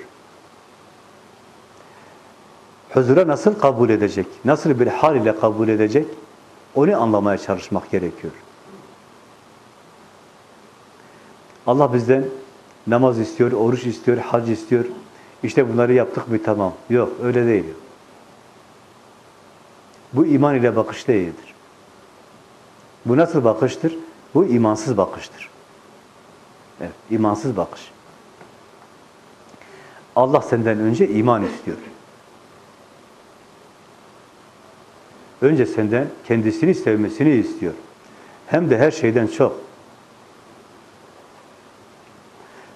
Huzura nasıl kabul edecek? Nasıl bir hal ile kabul edecek? Onu anlamaya çalışmak gerekiyor. Allah bizden namaz istiyor, oruç istiyor, hac istiyor. İşte bunları yaptık mı tamam. Yok, öyle değil. Bu iman ile bakış değildir. Bu nasıl bakıştır? Bu imansız bakıştır. Evet, imansız bakış. Allah senden önce iman istiyor. Önce senden kendisini sevmesini istiyor. Hem de her şeyden çok.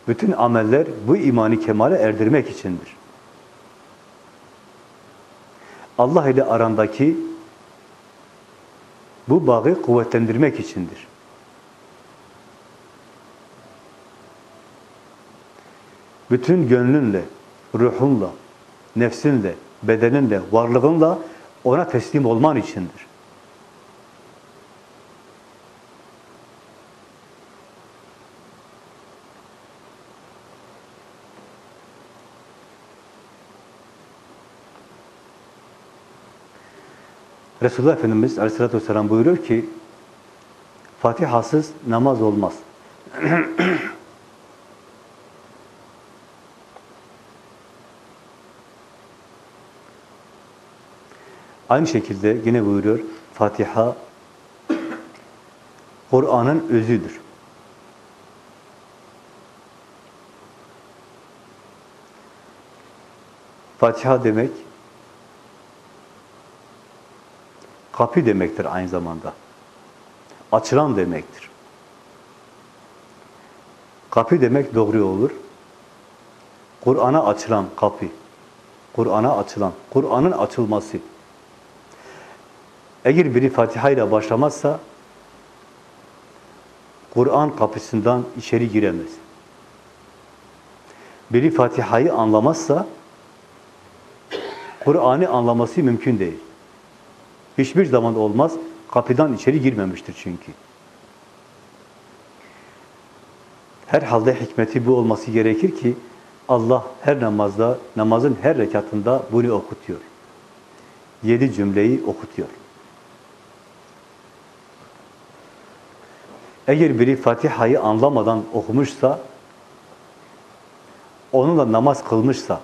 Bütün ameller bu imani kemale erdirmek içindir. Allah ile arandaki bu bağı kuvvetlendirmek içindir. Bütün gönlünle, ruhunla, nefsinle, bedeninle, varlığınla ona teslim olman içindir. Resulullah Efendimiz Aleyhisselatü Vesselam buyuruyor ki Fatihasız namaz olmaz. Aynı şekilde yine buyuruyor Fatiha Kur'an'ın özüdür. Fatiha demek kapı demektir aynı zamanda. Açılan demektir. Kapı demek doğru olur. Kur'an'a açılan kapı. Kur'an'a açılan, Kur'an'ın açılması. Eğer biri Fatiha ile başlamazsa Kur'an kapısından içeri giremez. Biri Fatiha'yı anlamazsa Kur'an'ı anlaması mümkün değil. Hiçbir zaman olmaz. Kapıdan içeri girmemiştir çünkü. Herhalde hikmeti bu olması gerekir ki Allah her namazda, namazın her rekatında bunu okutuyor. Yedi cümleyi okutuyor. Eğer biri Fatiha'yı anlamadan okumuşsa, onunla namaz kılmışsa,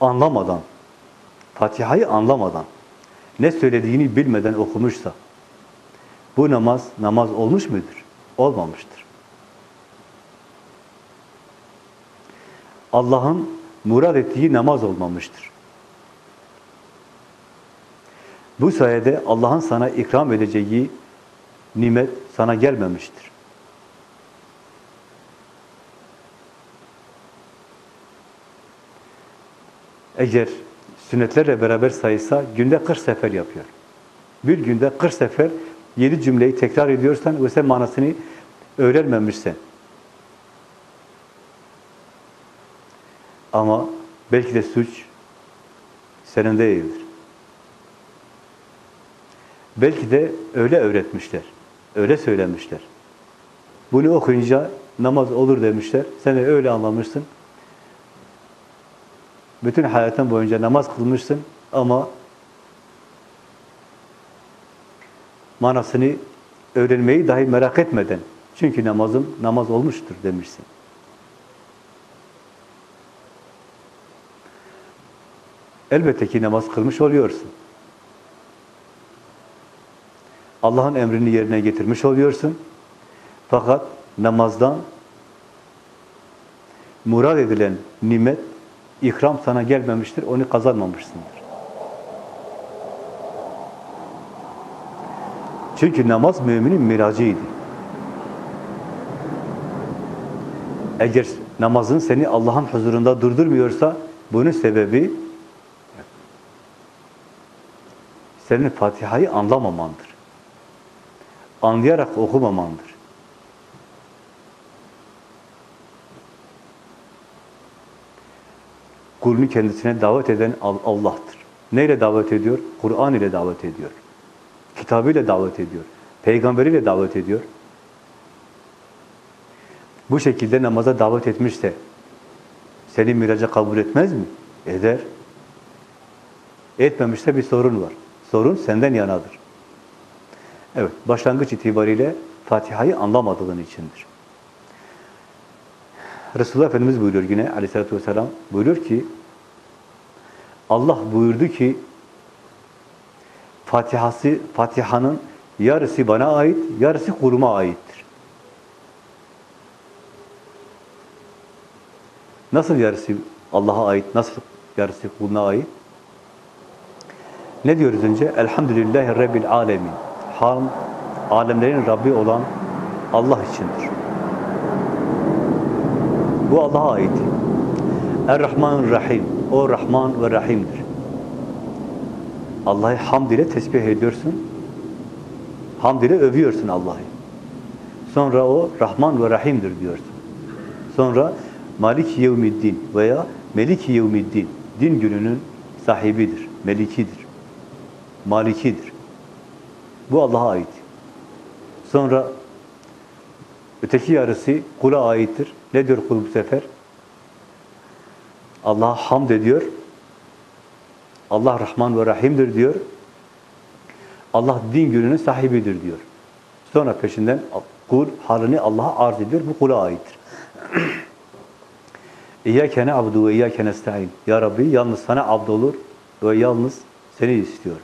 anlamadan, Fatiha'yı anlamadan, ne söylediğini bilmeden okumuşsa, bu namaz, namaz olmuş mudur? Olmamıştır. Allah'ın murad ettiği namaz olmamıştır. Bu sayede Allah'ın sana ikram edeceği nimet sana gelmemiştir. Eğer sünnetlerle beraber sayısa günde 40 sefer yapıyor. Bir günde 40 sefer yedi cümleyi tekrar ediyorsan ve sen manasını öğrenmemişsen. Ama belki de suç senin değildir. Belki de öyle öğretmişler, öyle söylemişler. Bunu okuyunca namaz olur demişler. Sen de öyle anlamışsın. Bütün hayatın boyunca namaz kılmışsın ama manasını öğrenmeyi dahi merak etmeden çünkü namazım namaz olmuştur demişsin. Elbette ki namaz kılmış oluyorsun. Allah'ın emrini yerine getirmiş oluyorsun. Fakat namazdan murad edilen nimet, ikram sana gelmemiştir, onu kazanmamışsındır. Çünkü namaz müminin miracıydı. Eğer namazın seni Allah'ın huzurunda durdurmuyorsa, bunun sebebi senin Fatiha'yı anlamamandır. Anlayarak okumamandır. Kulunu kendisine davet eden Allah'tır. Neyle davet ediyor? Kur'an ile davet ediyor. Kitabıyla davet ediyor. Peygamberiyle davet ediyor. Bu şekilde namaza davet etmişse seni miraca kabul etmez mi? Eder. Etmemişse bir sorun var. Sorun senden yanadır. Evet, başlangıç itibariyle Fatiha'yı anlamadığın içindir. Resulullah Efendimiz buyuruyor yine aleyhissalatü vesselam, buyuruyor ki Allah buyurdu ki Fatihası, Fatiha'nın yarısı bana ait, yarısı kuluma aittir. Nasıl yarısı Allah'a ait, nasıl yarısı kuluna ait? Ne diyoruz önce? Elhamdülillahi Rabbil alemin. Ham, alemlerin Rabbi olan Allah içindir. Bu Allah'a ait. Er-Rahman Rahim. O Rahman ve Rahim'dir. Allah'ı hamd ile tesbih ediyorsun. Hamd ile övüyorsun Allah'ı. Sonra o Rahman ve Rahim'dir diyorsun. Sonra Malik Yevmiddin veya Melik Yevmiddin. Din gününün sahibidir, melikidir, malikidir. Bu Allah'a ait. Sonra öteki yarısı kula aittir. Ne diyor kul bu sefer? Allah'a hamd ediyor. Allah Rahman ve Rahim'dir diyor. Allah din gününün sahibidir diyor. Sonra peşinden kul halini Allah'a arz ediyor. Bu kula aittir. İyyâke ne'abdu ve iyyâke nesta'in. Ya Rabbi yalnız sana abd olur ve yalnız seni istiyorum.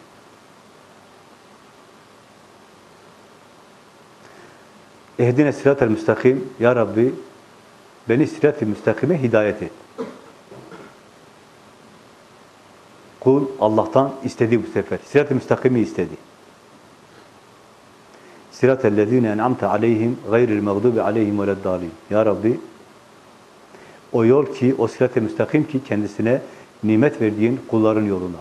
Ehdine sırat-ı müstakim. Ya Rabbi beni sırat-ı müstakime hidayet et. Kul Allah'tan istedi bu sefer. Sırat-ı müstakimi istedi. Sırat-ı ellezine en'amte aleyhim gayril mağdubi aleyhim veleddalin. Ya Rabbi o yol ki, o sırat-ı müstakim ki kendisine nimet verdiğin kulların yoluna.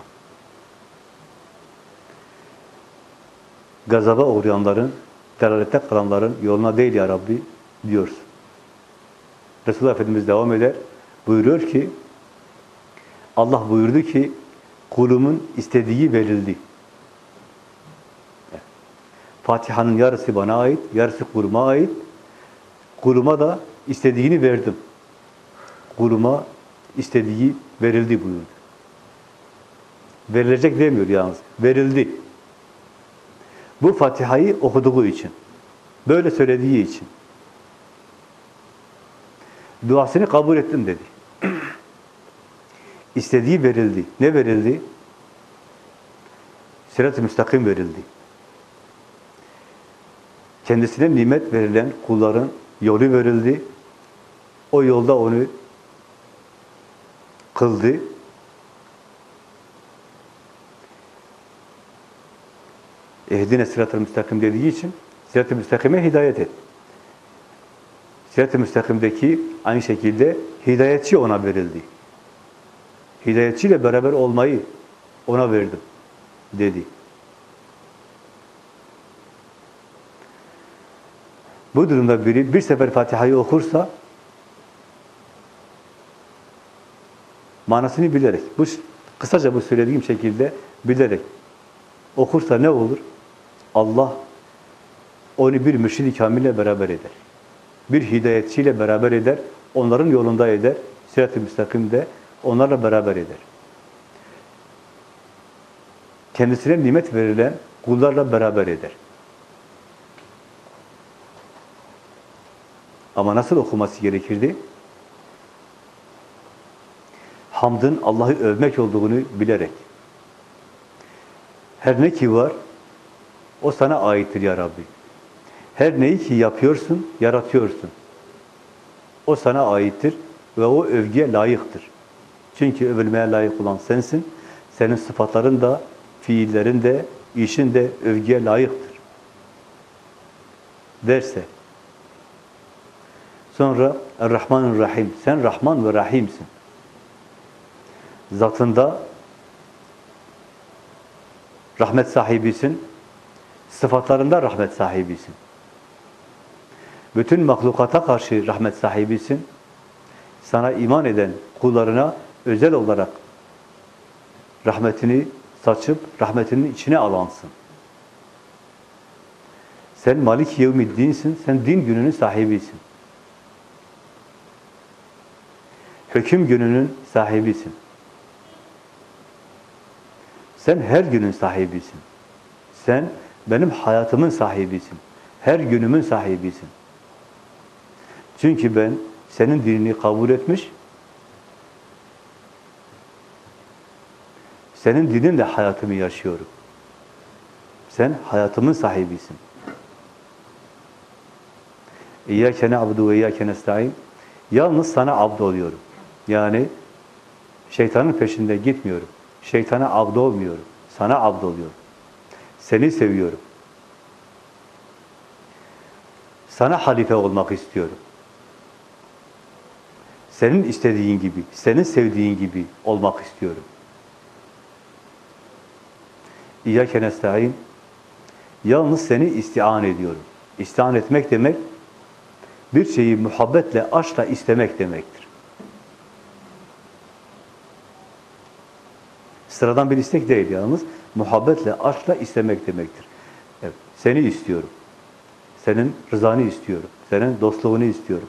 Gazaba uğrayanların, delalette kalanların yoluna değil ya Rabbi diyorsun. Resulullah Efendimiz devam eder. Buyuruyor ki Allah buyurdu ki kulumun istediği verildi. Fatiha'nın yarısı bana ait, yarısı kuluma ait. Kuluma da istediğini verdim. Kuluma istediği verildi buyurdu. Verilecek demiyor yalnız. Verildi. Bu Fatiha'yı okuduğu için. Böyle söylediği için. Duasını kabul ettim dedi. İstediği verildi. Ne verildi? Sirat-ı müstakim verildi. Kendisine nimet verilen kulların yolu verildi. O yolda onu kıldı. Ehdine sırat-ı müstakim dediği için sırat-ı müstakime hidayet et. Sırat-ı müstakimdeki aynı şekilde hidayetçi ona verildi. Hidayetçiyle beraber olmayı ona verdim dedi. Bu durumda biri bir sefer Fatiha'yı okursa manasını bilerek, bu kısaca bu söylediğim şekilde bilerek okursa ne olur? Allah onu bir mürşid-i kamille beraber eder. Bir hidayetçiyle beraber eder. Onların yolunda eder. Sirat-ı müstakimde onlarla beraber eder. Kendisine nimet verilen kullarla beraber eder. Ama nasıl okuması gerekirdi? Hamdın Allah'ı övmek olduğunu bilerek. Her ne ki var, o sana aittir ya Rabbi. Her neyi ki yapıyorsun, yaratıyorsun. O sana aittir ve o övgüye layıktır. Çünkü övülmeye layık olan sensin. Senin sıfatların da, fiillerin de, işin de övgüye layıktır. Derse. Sonra Er-Rahman Rahim. Sen Rahman ve Rahimsin. Zatında rahmet sahibisin. Sıfatlarında rahmet sahibisin. Bütün mahlukata karşı rahmet sahibisin. Sana iman eden kullarına özel olarak rahmetini saçıp rahmetinin içine alansın. Sen Malik Yevmiddin'sin, sen din gününün sahibisin. Hüküm gününün sahibisin. Sen her günün sahibisin. Sen benim hayatımın sahibisin. Her günümün sahibisin. Çünkü ben senin dinini kabul etmiş, senin dininle hayatımı yaşıyorum. Sen hayatımın sahibisin. İyyâke ne'abdu ve iyyâke nesta'in. Yalnız sana abd oluyorum. Yani şeytanın peşinde gitmiyorum. Şeytana abd olmuyorum. Sana abd oluyorum. Seni seviyorum. Sana halife olmak istiyorum. Senin istediğin gibi, senin sevdiğin gibi olmak istiyorum. İyyâke nesta'in. Yalnız seni istian ediyorum. İstian etmek demek, bir şeyi muhabbetle, aşkla istemek demektir. Sıradan bir istek değil yalnız. Muhabbetle, aşkla istemek demektir. Evet, seni istiyorum. Senin rızanı istiyorum. Senin dostluğunu istiyorum.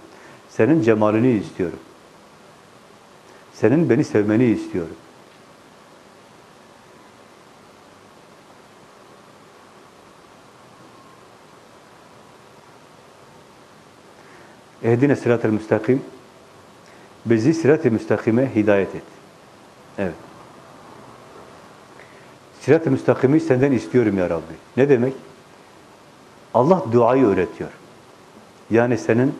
Senin cemalini istiyorum. Senin beni sevmeni istiyorum. Ehdine sırat-ı müstakim. Bizi sırat-ı müstakime hidayet et. Evet. Sırat-ı müstakimi senden istiyorum ya Rabbi. Ne demek? Allah duayı öğretiyor. Yani senin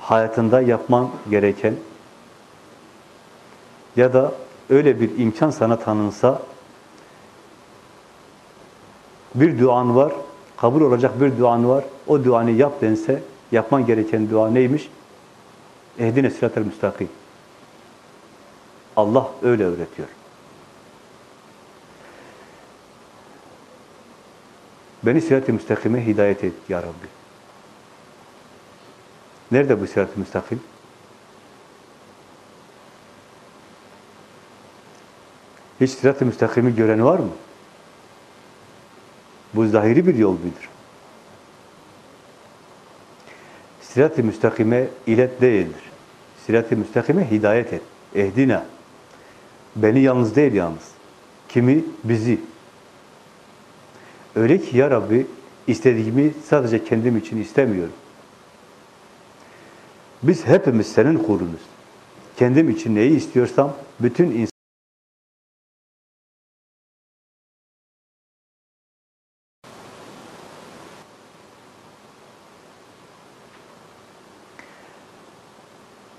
hayatında yapman gereken ya da öyle bir imkan sana tanınsa bir duan var, kabul olacak bir duan var, o duanı yap dense yapman gereken dua neymiş? Ehdine sırat-ı müstakim. Allah öyle öğretiyor. Beni sirat-ı müstakime hidayet et ya Rabbi. Nerede bu sirat-ı müstakim? Hiç sirat-ı müstakimi gören var mı? Bu zahiri bir yol müdür? Sirat-ı müstakime ilet değildir. Sirat-ı müstakime hidayet et. Ehdina. Beni yalnız değil yalnız. Kimi? Bizi. Öyle ki ya Rabbi istediğimi sadece kendim için istemiyorum. Biz hepimiz senin kulunuz. Kendim için neyi istiyorsam bütün insan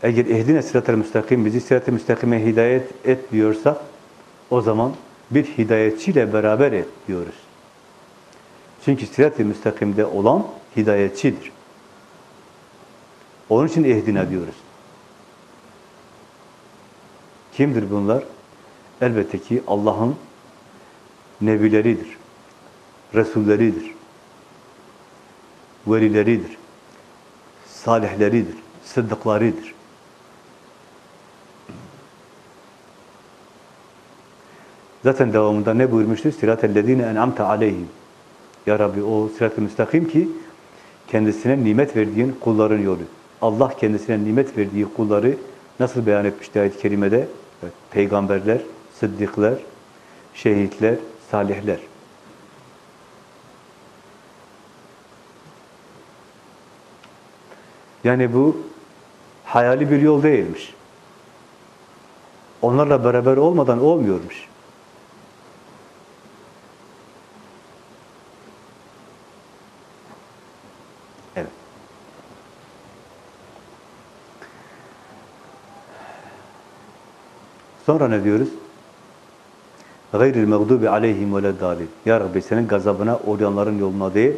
Eğer ehdine sırat-ı müstakim, bizi sırat-ı müstakime hidayet et diyorsak, o zaman bir hidayetçiyle beraber et diyoruz. Çünkü sirat-i müstakimde olan hidayetçidir. Onun için ehdine diyoruz. Kimdir bunlar? Elbette ki Allah'ın nebileridir. Resulleridir. Velileridir. Salihleridir. Zaten devamında ne buyurmuştu? Sırat-ellezine en'amte aleyhim. Ya Rabbi o sırat-ı müstakim ki kendisine nimet verdiğin kulların yolu. Allah kendisine nimet verdiği kulları nasıl beyan etmişti ayet-i kerimede? Evet, peygamberler, sıddıklar, şehitler, salihler. Yani bu hayali bir yol değilmiş. Onlarla beraber olmadan olmuyormuş. Sonra ne diyoruz? غَيْرِ الْمَغْضُوبِ عَلَيْهِمْ وَلَا دَالِينَ Ya Rabbi senin gazabına uğrayanların yoluna değil,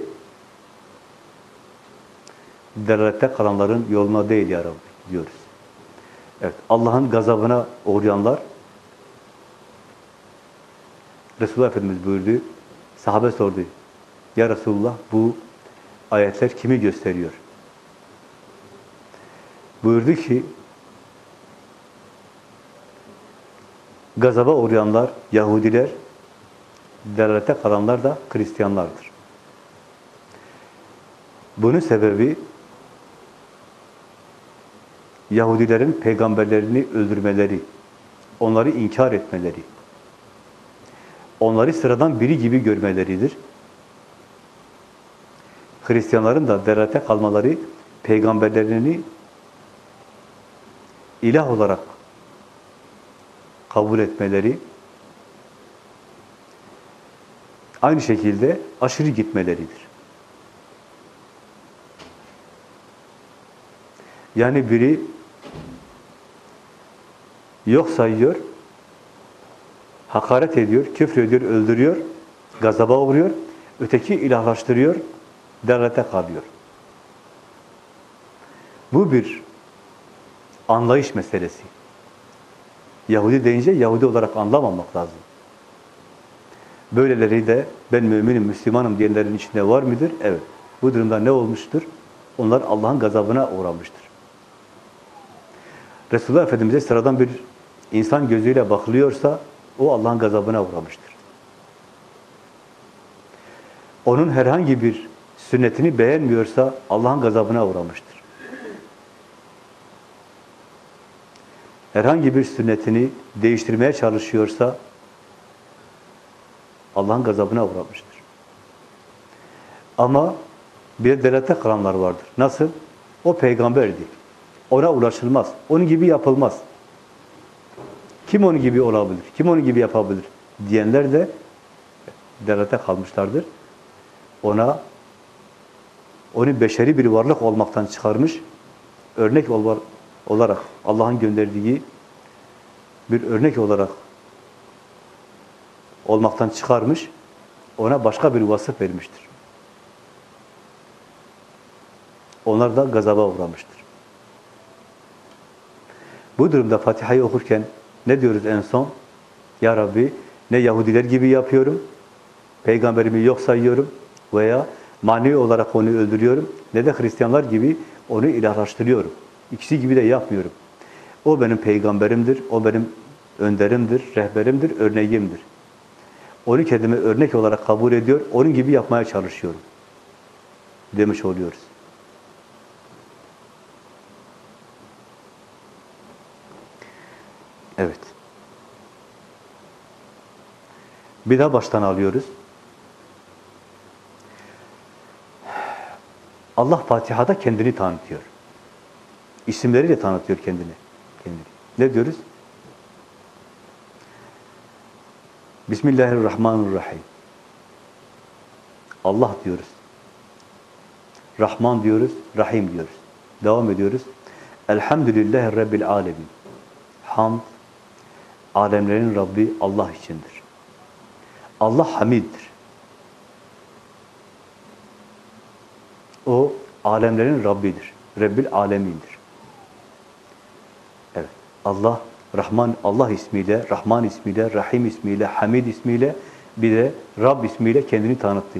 derlette kalanların yoluna değil ya Rabbi diyoruz. Evet, Allah'ın gazabına uğrayanlar Resulullah Efendimiz buyurdu, sahabe sordu. Ya Resulullah bu ayetler kimi gösteriyor? Buyurdu ki gazaba uğrayanlar Yahudiler, derlete kalanlar da Hristiyanlardır. Bunun sebebi Yahudilerin peygamberlerini öldürmeleri, onları inkar etmeleri, onları sıradan biri gibi görmeleridir. Hristiyanların da derrate kalmaları, peygamberlerini ilah olarak kabul etmeleri, aynı şekilde aşırı gitmeleridir. Yani biri yok sayıyor, hakaret ediyor, küfür ediyor, öldürüyor, gazaba uğruyor, öteki ilahlaştırıyor, derlete kalıyor. Bu bir anlayış meselesi. Yahudi deyince Yahudi olarak anlamamak lazım. Böyleleri de ben müminim, Müslümanım diyenlerin içinde var mıdır? Evet. Bu durumda ne olmuştur? Onlar Allah'ın gazabına uğramıştır. Resulullah Efendimiz'e sıradan bir insan gözüyle bakılıyorsa o Allah'ın gazabına uğramıştır. Onun herhangi bir sünnetini beğenmiyorsa Allah'ın gazabına uğramıştır. Herhangi bir sünnetini değiştirmeye çalışıyorsa Allah'ın gazabına uğramıştır. Ama bir delete kalanlar vardır. Nasıl? O peygamberdi. Ona ulaşılmaz. Onun gibi yapılmaz. Kim onun gibi olabilir? Kim onun gibi yapabilir? Diyenler de delete kalmışlardır. Ona onu beşeri bir varlık olmaktan çıkarmış, örnek olarak Allah'ın gönderdiği bir örnek olarak olmaktan çıkarmış, ona başka bir vasıf vermiştir. Onlar da gazaba uğramıştır. Bu durumda Fatiha'yı okurken ne diyoruz en son? Ya Rabbi ne Yahudiler gibi yapıyorum, peygamberimi yok sayıyorum veya manevi olarak onu öldürüyorum ne de Hristiyanlar gibi onu ilahlaştırıyorum. İkisi gibi de yapmıyorum. O benim peygamberimdir, o benim önderimdir, rehberimdir, örneğimdir. Onu kendime örnek olarak kabul ediyor, onun gibi yapmaya çalışıyorum. Demiş oluyoruz. Evet. Bir daha baştan alıyoruz. Allah Fatiha'da kendini tanıtıyor. İsimleriyle tanıtıyor kendini. kendini. Ne diyoruz? Bismillahirrahmanirrahim. Allah diyoruz. Rahman diyoruz, Rahim diyoruz. Devam ediyoruz. Elhamdülillahi Rabbil alemin. Hamd, alemlerin Rabbi Allah içindir. Allah hamiddir. O alemlerin Rabbidir. Rabbil alemindir. Allah Rahman Allah ismiyle, Rahman ismiyle, Rahim ismiyle, Hamid ismiyle bir de Rab ismiyle kendini tanıttı.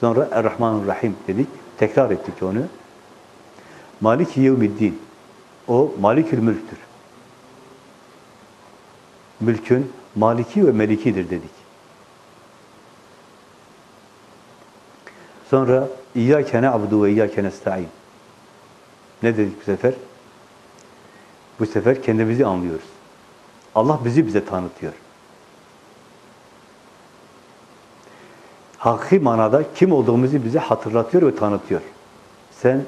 Sonra Er-Rahman Rahim dedik. Tekrar ettik onu. Malik Yevmiddin. O Malikül Mülktür. Mülkün Maliki ve Melikidir dedik. Sonra İyyâke ne'abdu ve İyyâke nesta'in. Ne dedik bu sefer? Bu sefer kendimizi anlıyoruz. Allah bizi bize tanıtıyor. Hakiki manada kim olduğumuzu bize hatırlatıyor ve tanıtıyor. Sen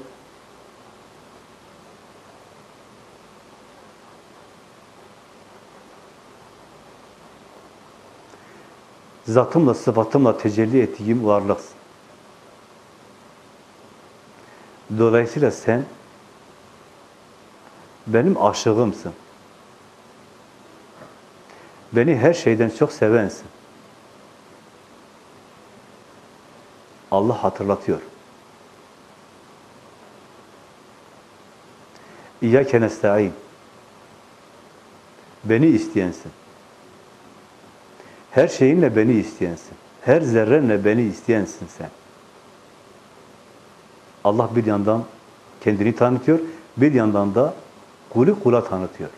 zatımla, sıfatımla tecelli ettiğim varlıksın. Dolayısıyla sen benim aşığımsın. Beni her şeyden çok sevensin. Allah hatırlatıyor. İyyâke nesta'in. Beni isteyensin. Her şeyinle beni isteyensin. Her zerrenle beni isteyensin sen. Allah bir yandan kendini tanıtıyor, bir yandan da kulü kula tanıtıyor.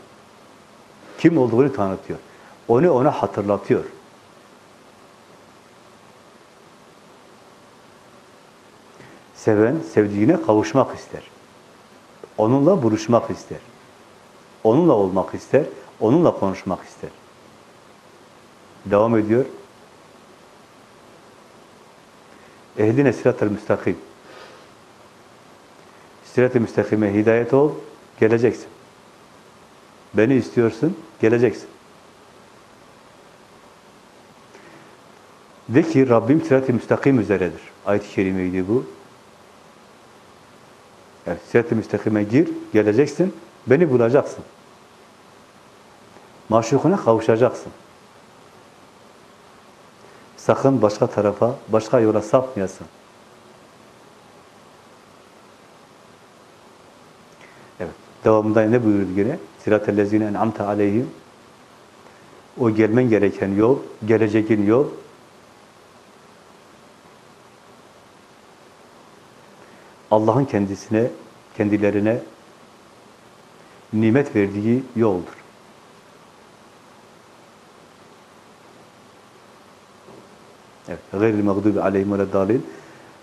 Kim olduğunu tanıtıyor. Onu ona hatırlatıyor. Seven, sevdiğine kavuşmak ister. Onunla buluşmak ister. Onunla olmak ister. Onunla konuşmak ister. Devam ediyor. Ehdine sırat-ı müstakim. Sirat-ı müstakime hidayet ol, geleceksin. Beni istiyorsun, geleceksin. De ki Rabbim sirat-ı müstakim üzeredir. Ayet-i kerimeydi bu. Evet, sirat-ı müstakime gir, geleceksin, beni bulacaksın. Maşukuna kavuşacaksın. Sakın başka tarafa, başka yola sapmayasın. Evet. Devamında ne buyurdu yine? Sirat-ı lezine en'amte aleyhim. O gelmen gereken yol, gelecekin yol. Allah'ın kendisine, kendilerine nimet verdiği yoldur. Evet. Gayril mağdubi aleyhim dalil.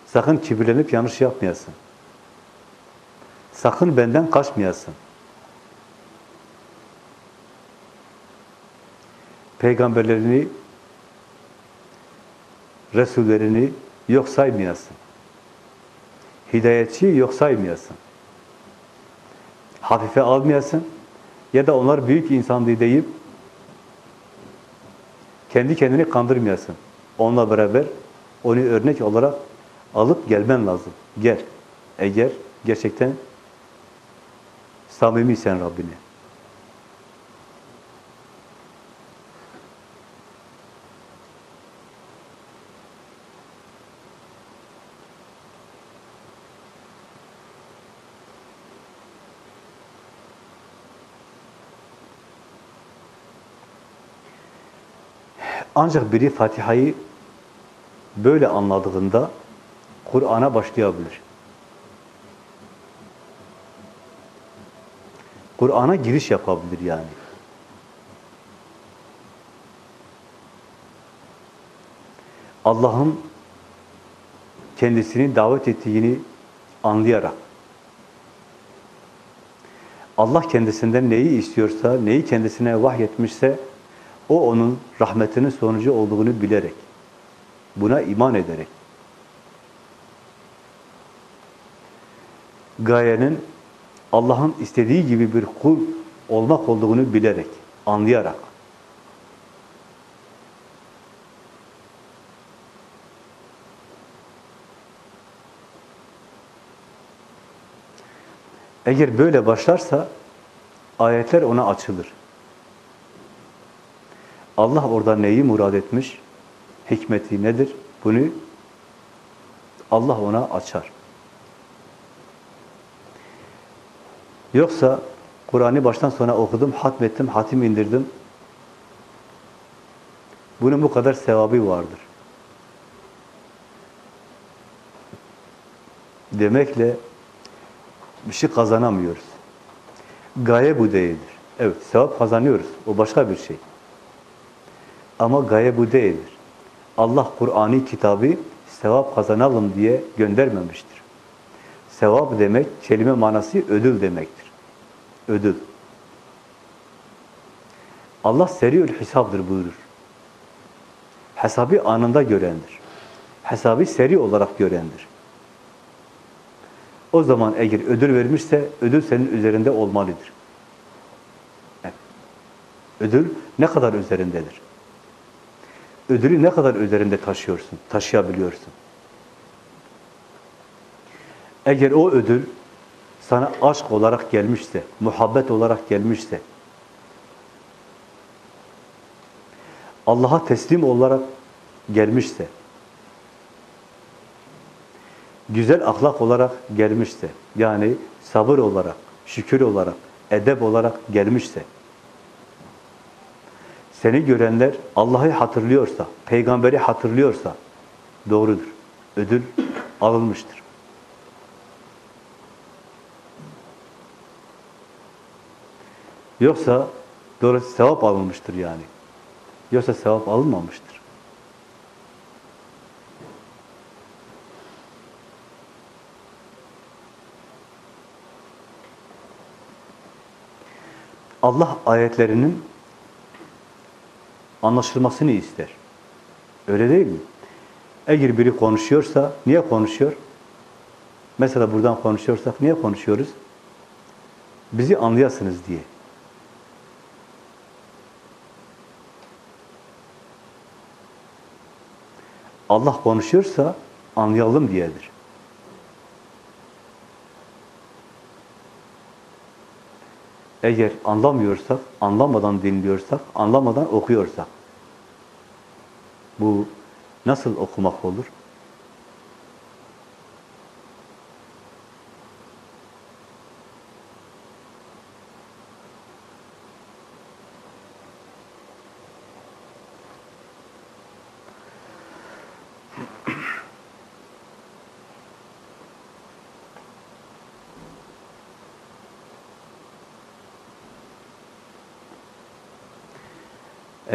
Sakın kibirlenip yanlış yapmayasın. Sakın benden kaçmayasın. Peygamberlerini, Resullerini yok saymayasın. Hidayetçi yok saymayasın. Hafife almayasın. Ya da onlar büyük insandı deyip kendi kendini kandırmayasın. Onunla beraber onu örnek olarak alıp gelmen lazım. Gel. Eğer gerçekten samimiysen Rabbine. Ancak biri Fatiha'yı böyle anladığında Kur'an'a başlayabilir. Kur'an'a giriş yapabilir yani. Allah'ın kendisini davet ettiğini anlayarak Allah kendisinden neyi istiyorsa, neyi kendisine vahyetmişse o onun rahmetinin sonucu olduğunu bilerek, buna iman ederek, gayenin Allah'ın istediği gibi bir kul olmak olduğunu bilerek, anlayarak, eğer böyle başlarsa ayetler ona açılır. Allah orada neyi murad etmiş? Hikmeti nedir? Bunu Allah ona açar. Yoksa Kur'an'ı baştan sona okudum, hatmettim, hatim indirdim. Bunun bu kadar sevabı vardır. Demekle bir şey kazanamıyoruz. Gaye bu değildir. Evet, sevap kazanıyoruz. O başka bir şey. Ama gaye bu değildir. Allah Kur'an'ı kitabı sevap kazanalım diye göndermemiştir. Sevap demek, kelime manası ödül demektir. Ödül. Allah seriül hesaptır buyurur. Hesabı anında görendir. Hesabı seri olarak görendir. O zaman eğer ödül vermişse ödül senin üzerinde olmalıdır. Ödül ne kadar üzerindedir? Ödülü ne kadar üzerinde taşıyorsun, taşıyabiliyorsun? Eğer o ödül sana aşk olarak gelmişse, muhabbet olarak gelmişse, Allah'a teslim olarak gelmişse, güzel ahlak olarak gelmişse, yani sabır olarak, şükür olarak, edep olarak gelmişse, seni görenler Allah'ı hatırlıyorsa, peygamberi hatırlıyorsa doğrudur. Ödül alınmıştır. Yoksa doğrusu sevap alınmıştır yani. Yoksa sevap alınmamıştır. Allah ayetlerinin anlaşılmasını ister. Öyle değil mi? Eğer biri konuşuyorsa, niye konuşuyor? Mesela buradan konuşuyorsak niye konuşuyoruz? Bizi anlayasınız diye. Allah konuşuyorsa anlayalım diyedir. Eğer anlamıyorsak, anlamadan dinliyorsak, anlamadan okuyorsak, bu nasıl okumak olur?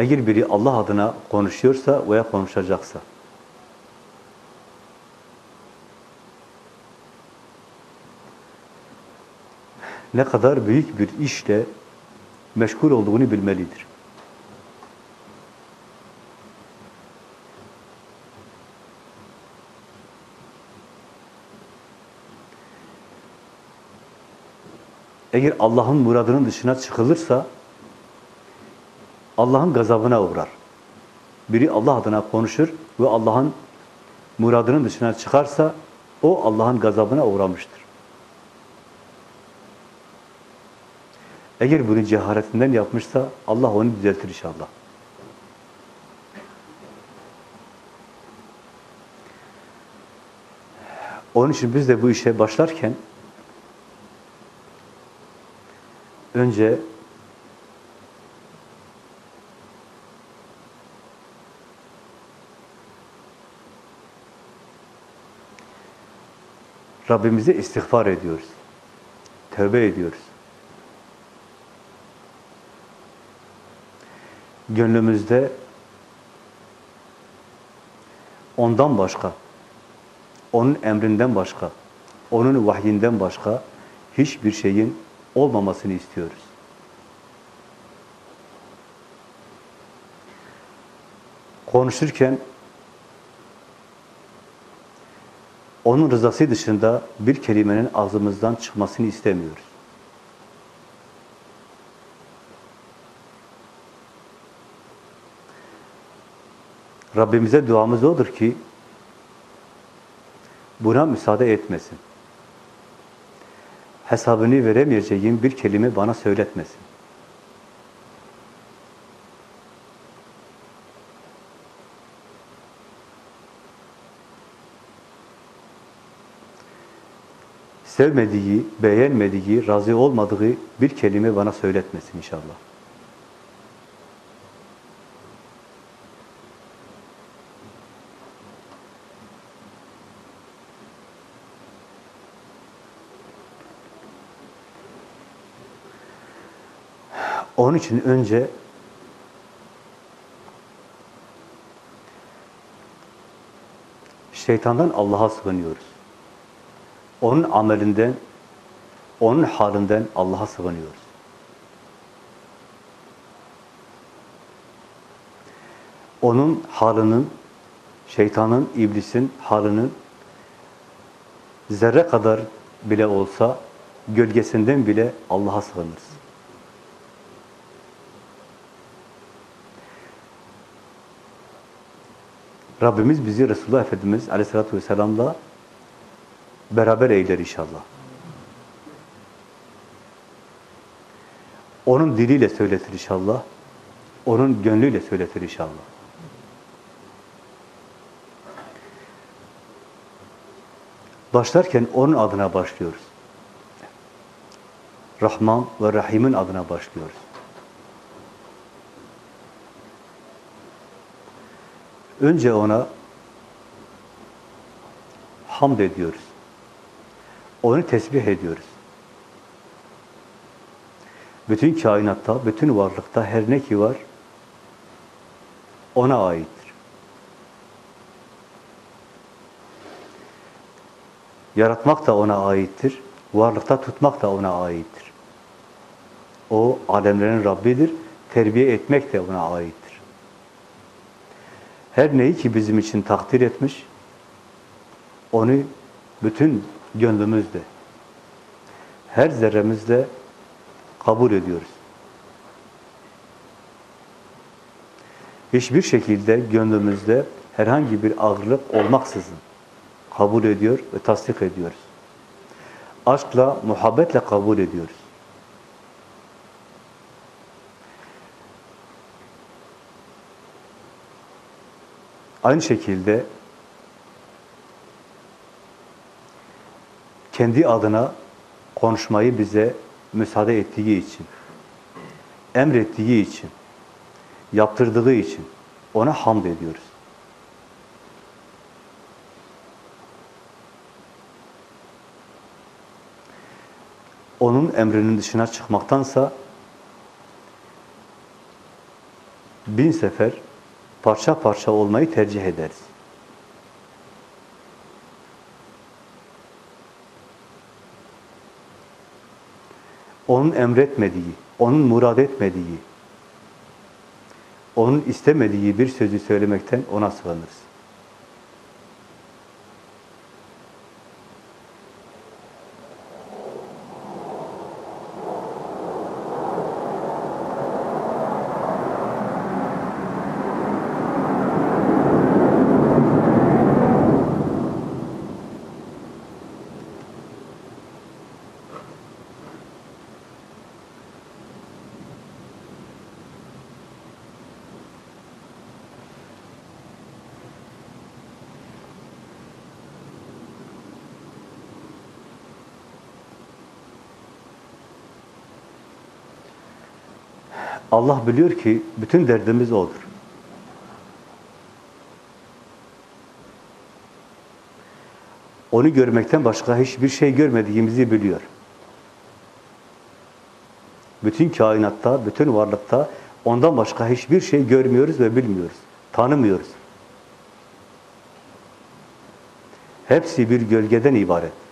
Eğer biri Allah adına konuşuyorsa veya konuşacaksa, ne kadar büyük bir işle meşgul olduğunu bilmelidir. Eğer Allah'ın muradının dışına çıkılırsa Allah'ın gazabına uğrar. Biri Allah adına konuşur ve Allah'ın muradının dışına çıkarsa o Allah'ın gazabına uğramıştır. Eğer bunu cehaletinden yapmışsa Allah onu düzeltir inşallah. Onun için biz de bu işe başlarken önce Rabbimize istiğfar ediyoruz. Tövbe ediyoruz. Gönlümüzde ondan başka, onun emrinden başka, onun vahyinden başka hiçbir şeyin olmamasını istiyoruz. Konuşurken onun rızası dışında bir kelimenin ağzımızdan çıkmasını istemiyoruz. Rabbimize duamız odur ki buna müsaade etmesin. Hesabını veremeyeceğim bir kelime bana söyletmesin. sevmediği, beğenmediği, razı olmadığı bir kelime bana söyletmesin inşallah. Onun için önce şeytandan Allah'a sığınıyoruz. Onun amelinden, onun halinden Allah'a sığınıyoruz. Onun halının, şeytanın, iblisin halının zerre kadar bile olsa gölgesinden bile Allah'a sığınırız. Rabbimiz bizi Resulullah Efendimiz Aleyhisselatü Vesselam'la beraber eyler inşallah. Onun diliyle söyletir inşallah. Onun gönlüyle söyletir inşallah. Başlarken onun adına başlıyoruz. Rahman ve Rahim'in adına başlıyoruz. Önce ona hamd ediyoruz. Onu tesbih ediyoruz. Bütün kainatta, bütün varlıkta her ne ki var, ona aittir. Yaratmak da ona aittir. Varlıkta tutmak da ona aittir. O alemlerin Rabbidir. Terbiye etmek de ona aittir. Her neyi ki bizim için takdir etmiş, onu bütün gönlümüzde, her zerremizde kabul ediyoruz. Hiçbir şekilde gönlümüzde herhangi bir ağırlık olmaksızın kabul ediyor ve tasdik ediyoruz. Aşkla, muhabbetle kabul ediyoruz. Aynı şekilde kendi adına konuşmayı bize müsaade ettiği için, emrettiği için, yaptırdığı için ona hamd ediyoruz. Onun emrinin dışına çıkmaktansa bin sefer parça parça olmayı tercih ederiz. Onun emretmediği, onun murad etmediği, onun istemediği bir sözü söylemekten ona sığınırız. Biliyor ki bütün derdimiz O'dur. Onu görmekten başka hiçbir şey görmediğimizi biliyor. Bütün kainatta, bütün varlıkta ondan başka hiçbir şey görmüyoruz ve bilmiyoruz. Tanımıyoruz. Hepsi bir gölgeden ibaret.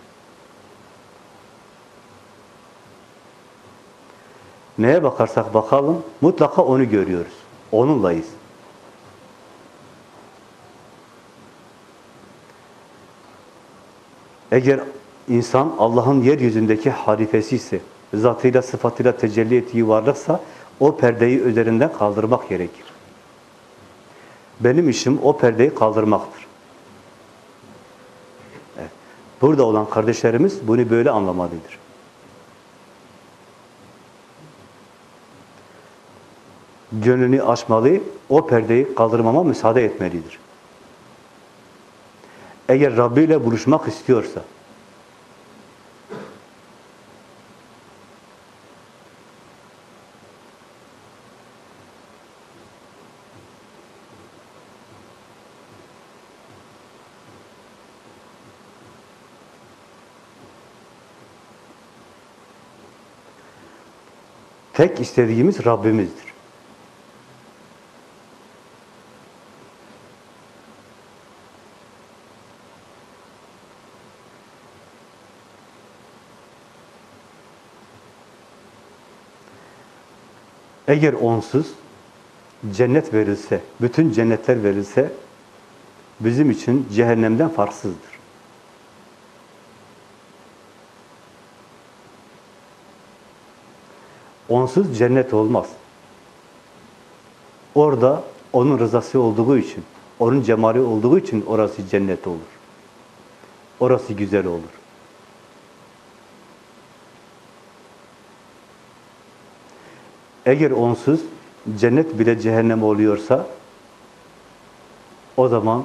Neye bakarsak bakalım mutlaka onu görüyoruz. Onunlayız. Eğer insan Allah'ın yeryüzündeki halifesi ise, zatıyla, sıfatıyla tecelli ettiği varlıksa o perdeyi üzerinden kaldırmak gerekir. Benim işim o perdeyi kaldırmaktır. Evet. Burada olan kardeşlerimiz bunu böyle anlamalıdır. Gönlünü açmalı, o perdeyi kaldırmama müsaade etmelidir. Eğer Rabbi ile buluşmak istiyorsa, tek istediğimiz Rabbimizdir. Eğer onsuz cennet verilse, bütün cennetler verilse bizim için cehennemden farksızdır. Onsuz cennet olmaz. Orada onun rızası olduğu için, onun cemali olduğu için orası cennet olur. Orası güzel olur. Eğer onsuz cennet bile cehennem oluyorsa o zaman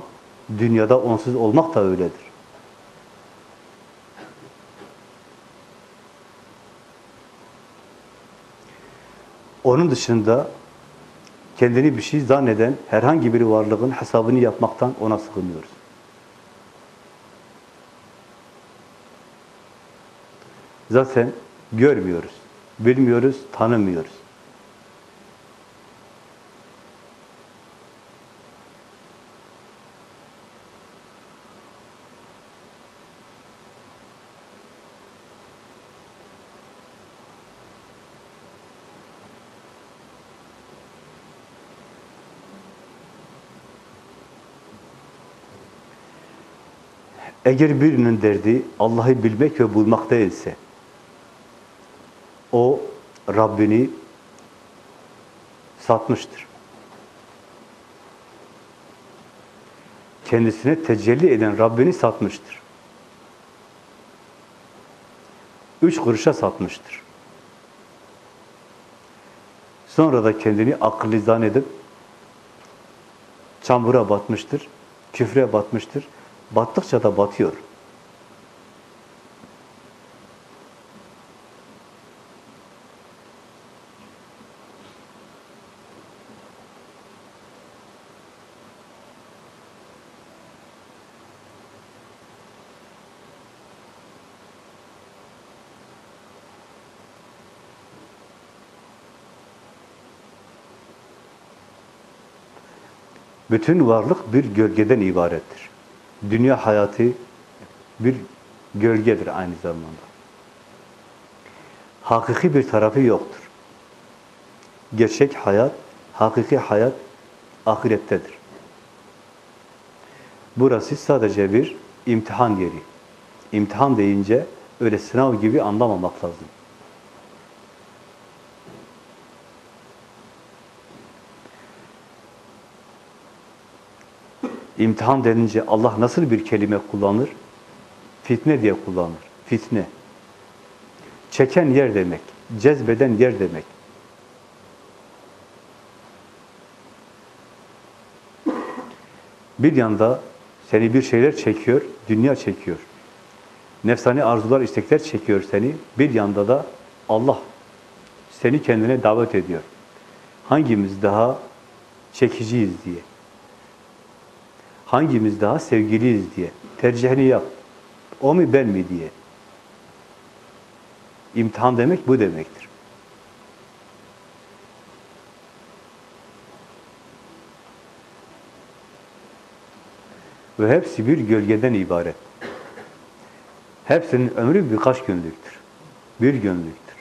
dünyada onsuz olmak da öyledir. Onun dışında kendini bir şey zanneden herhangi bir varlığın hesabını yapmaktan ona sığınıyoruz. Zaten görmüyoruz, bilmiyoruz, tanımıyoruz. Eğer birinin derdi Allah'ı bilmek ve bulmak değilse, o Rabbini satmıştır. Kendisine tecelli eden Rabbini satmıştır. Üç kuruşa satmıştır. Sonra da kendini akıllı zannedip çamura batmıştır, küfre batmıştır. Battıkça da batıyor. Bütün varlık bir gölgeden ibarettir. Dünya hayatı bir gölgedir aynı zamanda. Hakiki bir tarafı yoktur. Gerçek hayat, hakiki hayat ahirettedir. Burası sadece bir imtihan yeri. İmtihan deyince öyle sınav gibi anlamamak lazım. İmtihan denince Allah nasıl bir kelime kullanır? Fitne diye kullanır. Fitne. Çeken yer demek. Cezbeden yer demek. Bir yanda seni bir şeyler çekiyor, dünya çekiyor. Nefsani arzular, istekler çekiyor seni. Bir yanda da Allah seni kendine davet ediyor. Hangimiz daha çekiciyiz diye hangimiz daha sevgiliyiz diye tercihini yap. O mu ben mi diye. İmtihan demek bu demektir. Ve hepsi bir gölgeden ibaret. Hepsinin ömrü birkaç günlüktür. Bir günlüktür.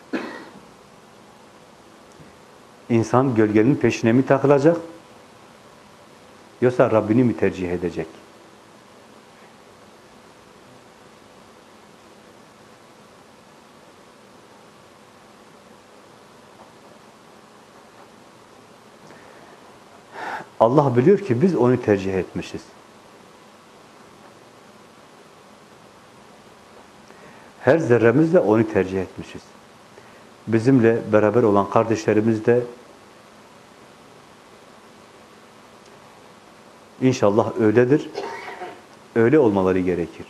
İnsan gölgenin peşine mi takılacak? Yoksa Rabbini mi tercih edecek? Allah biliyor ki biz onu tercih etmişiz. Her zerremizle onu tercih etmişiz. Bizimle beraber olan kardeşlerimiz de İnşallah öyledir. Öyle olmaları gerekir.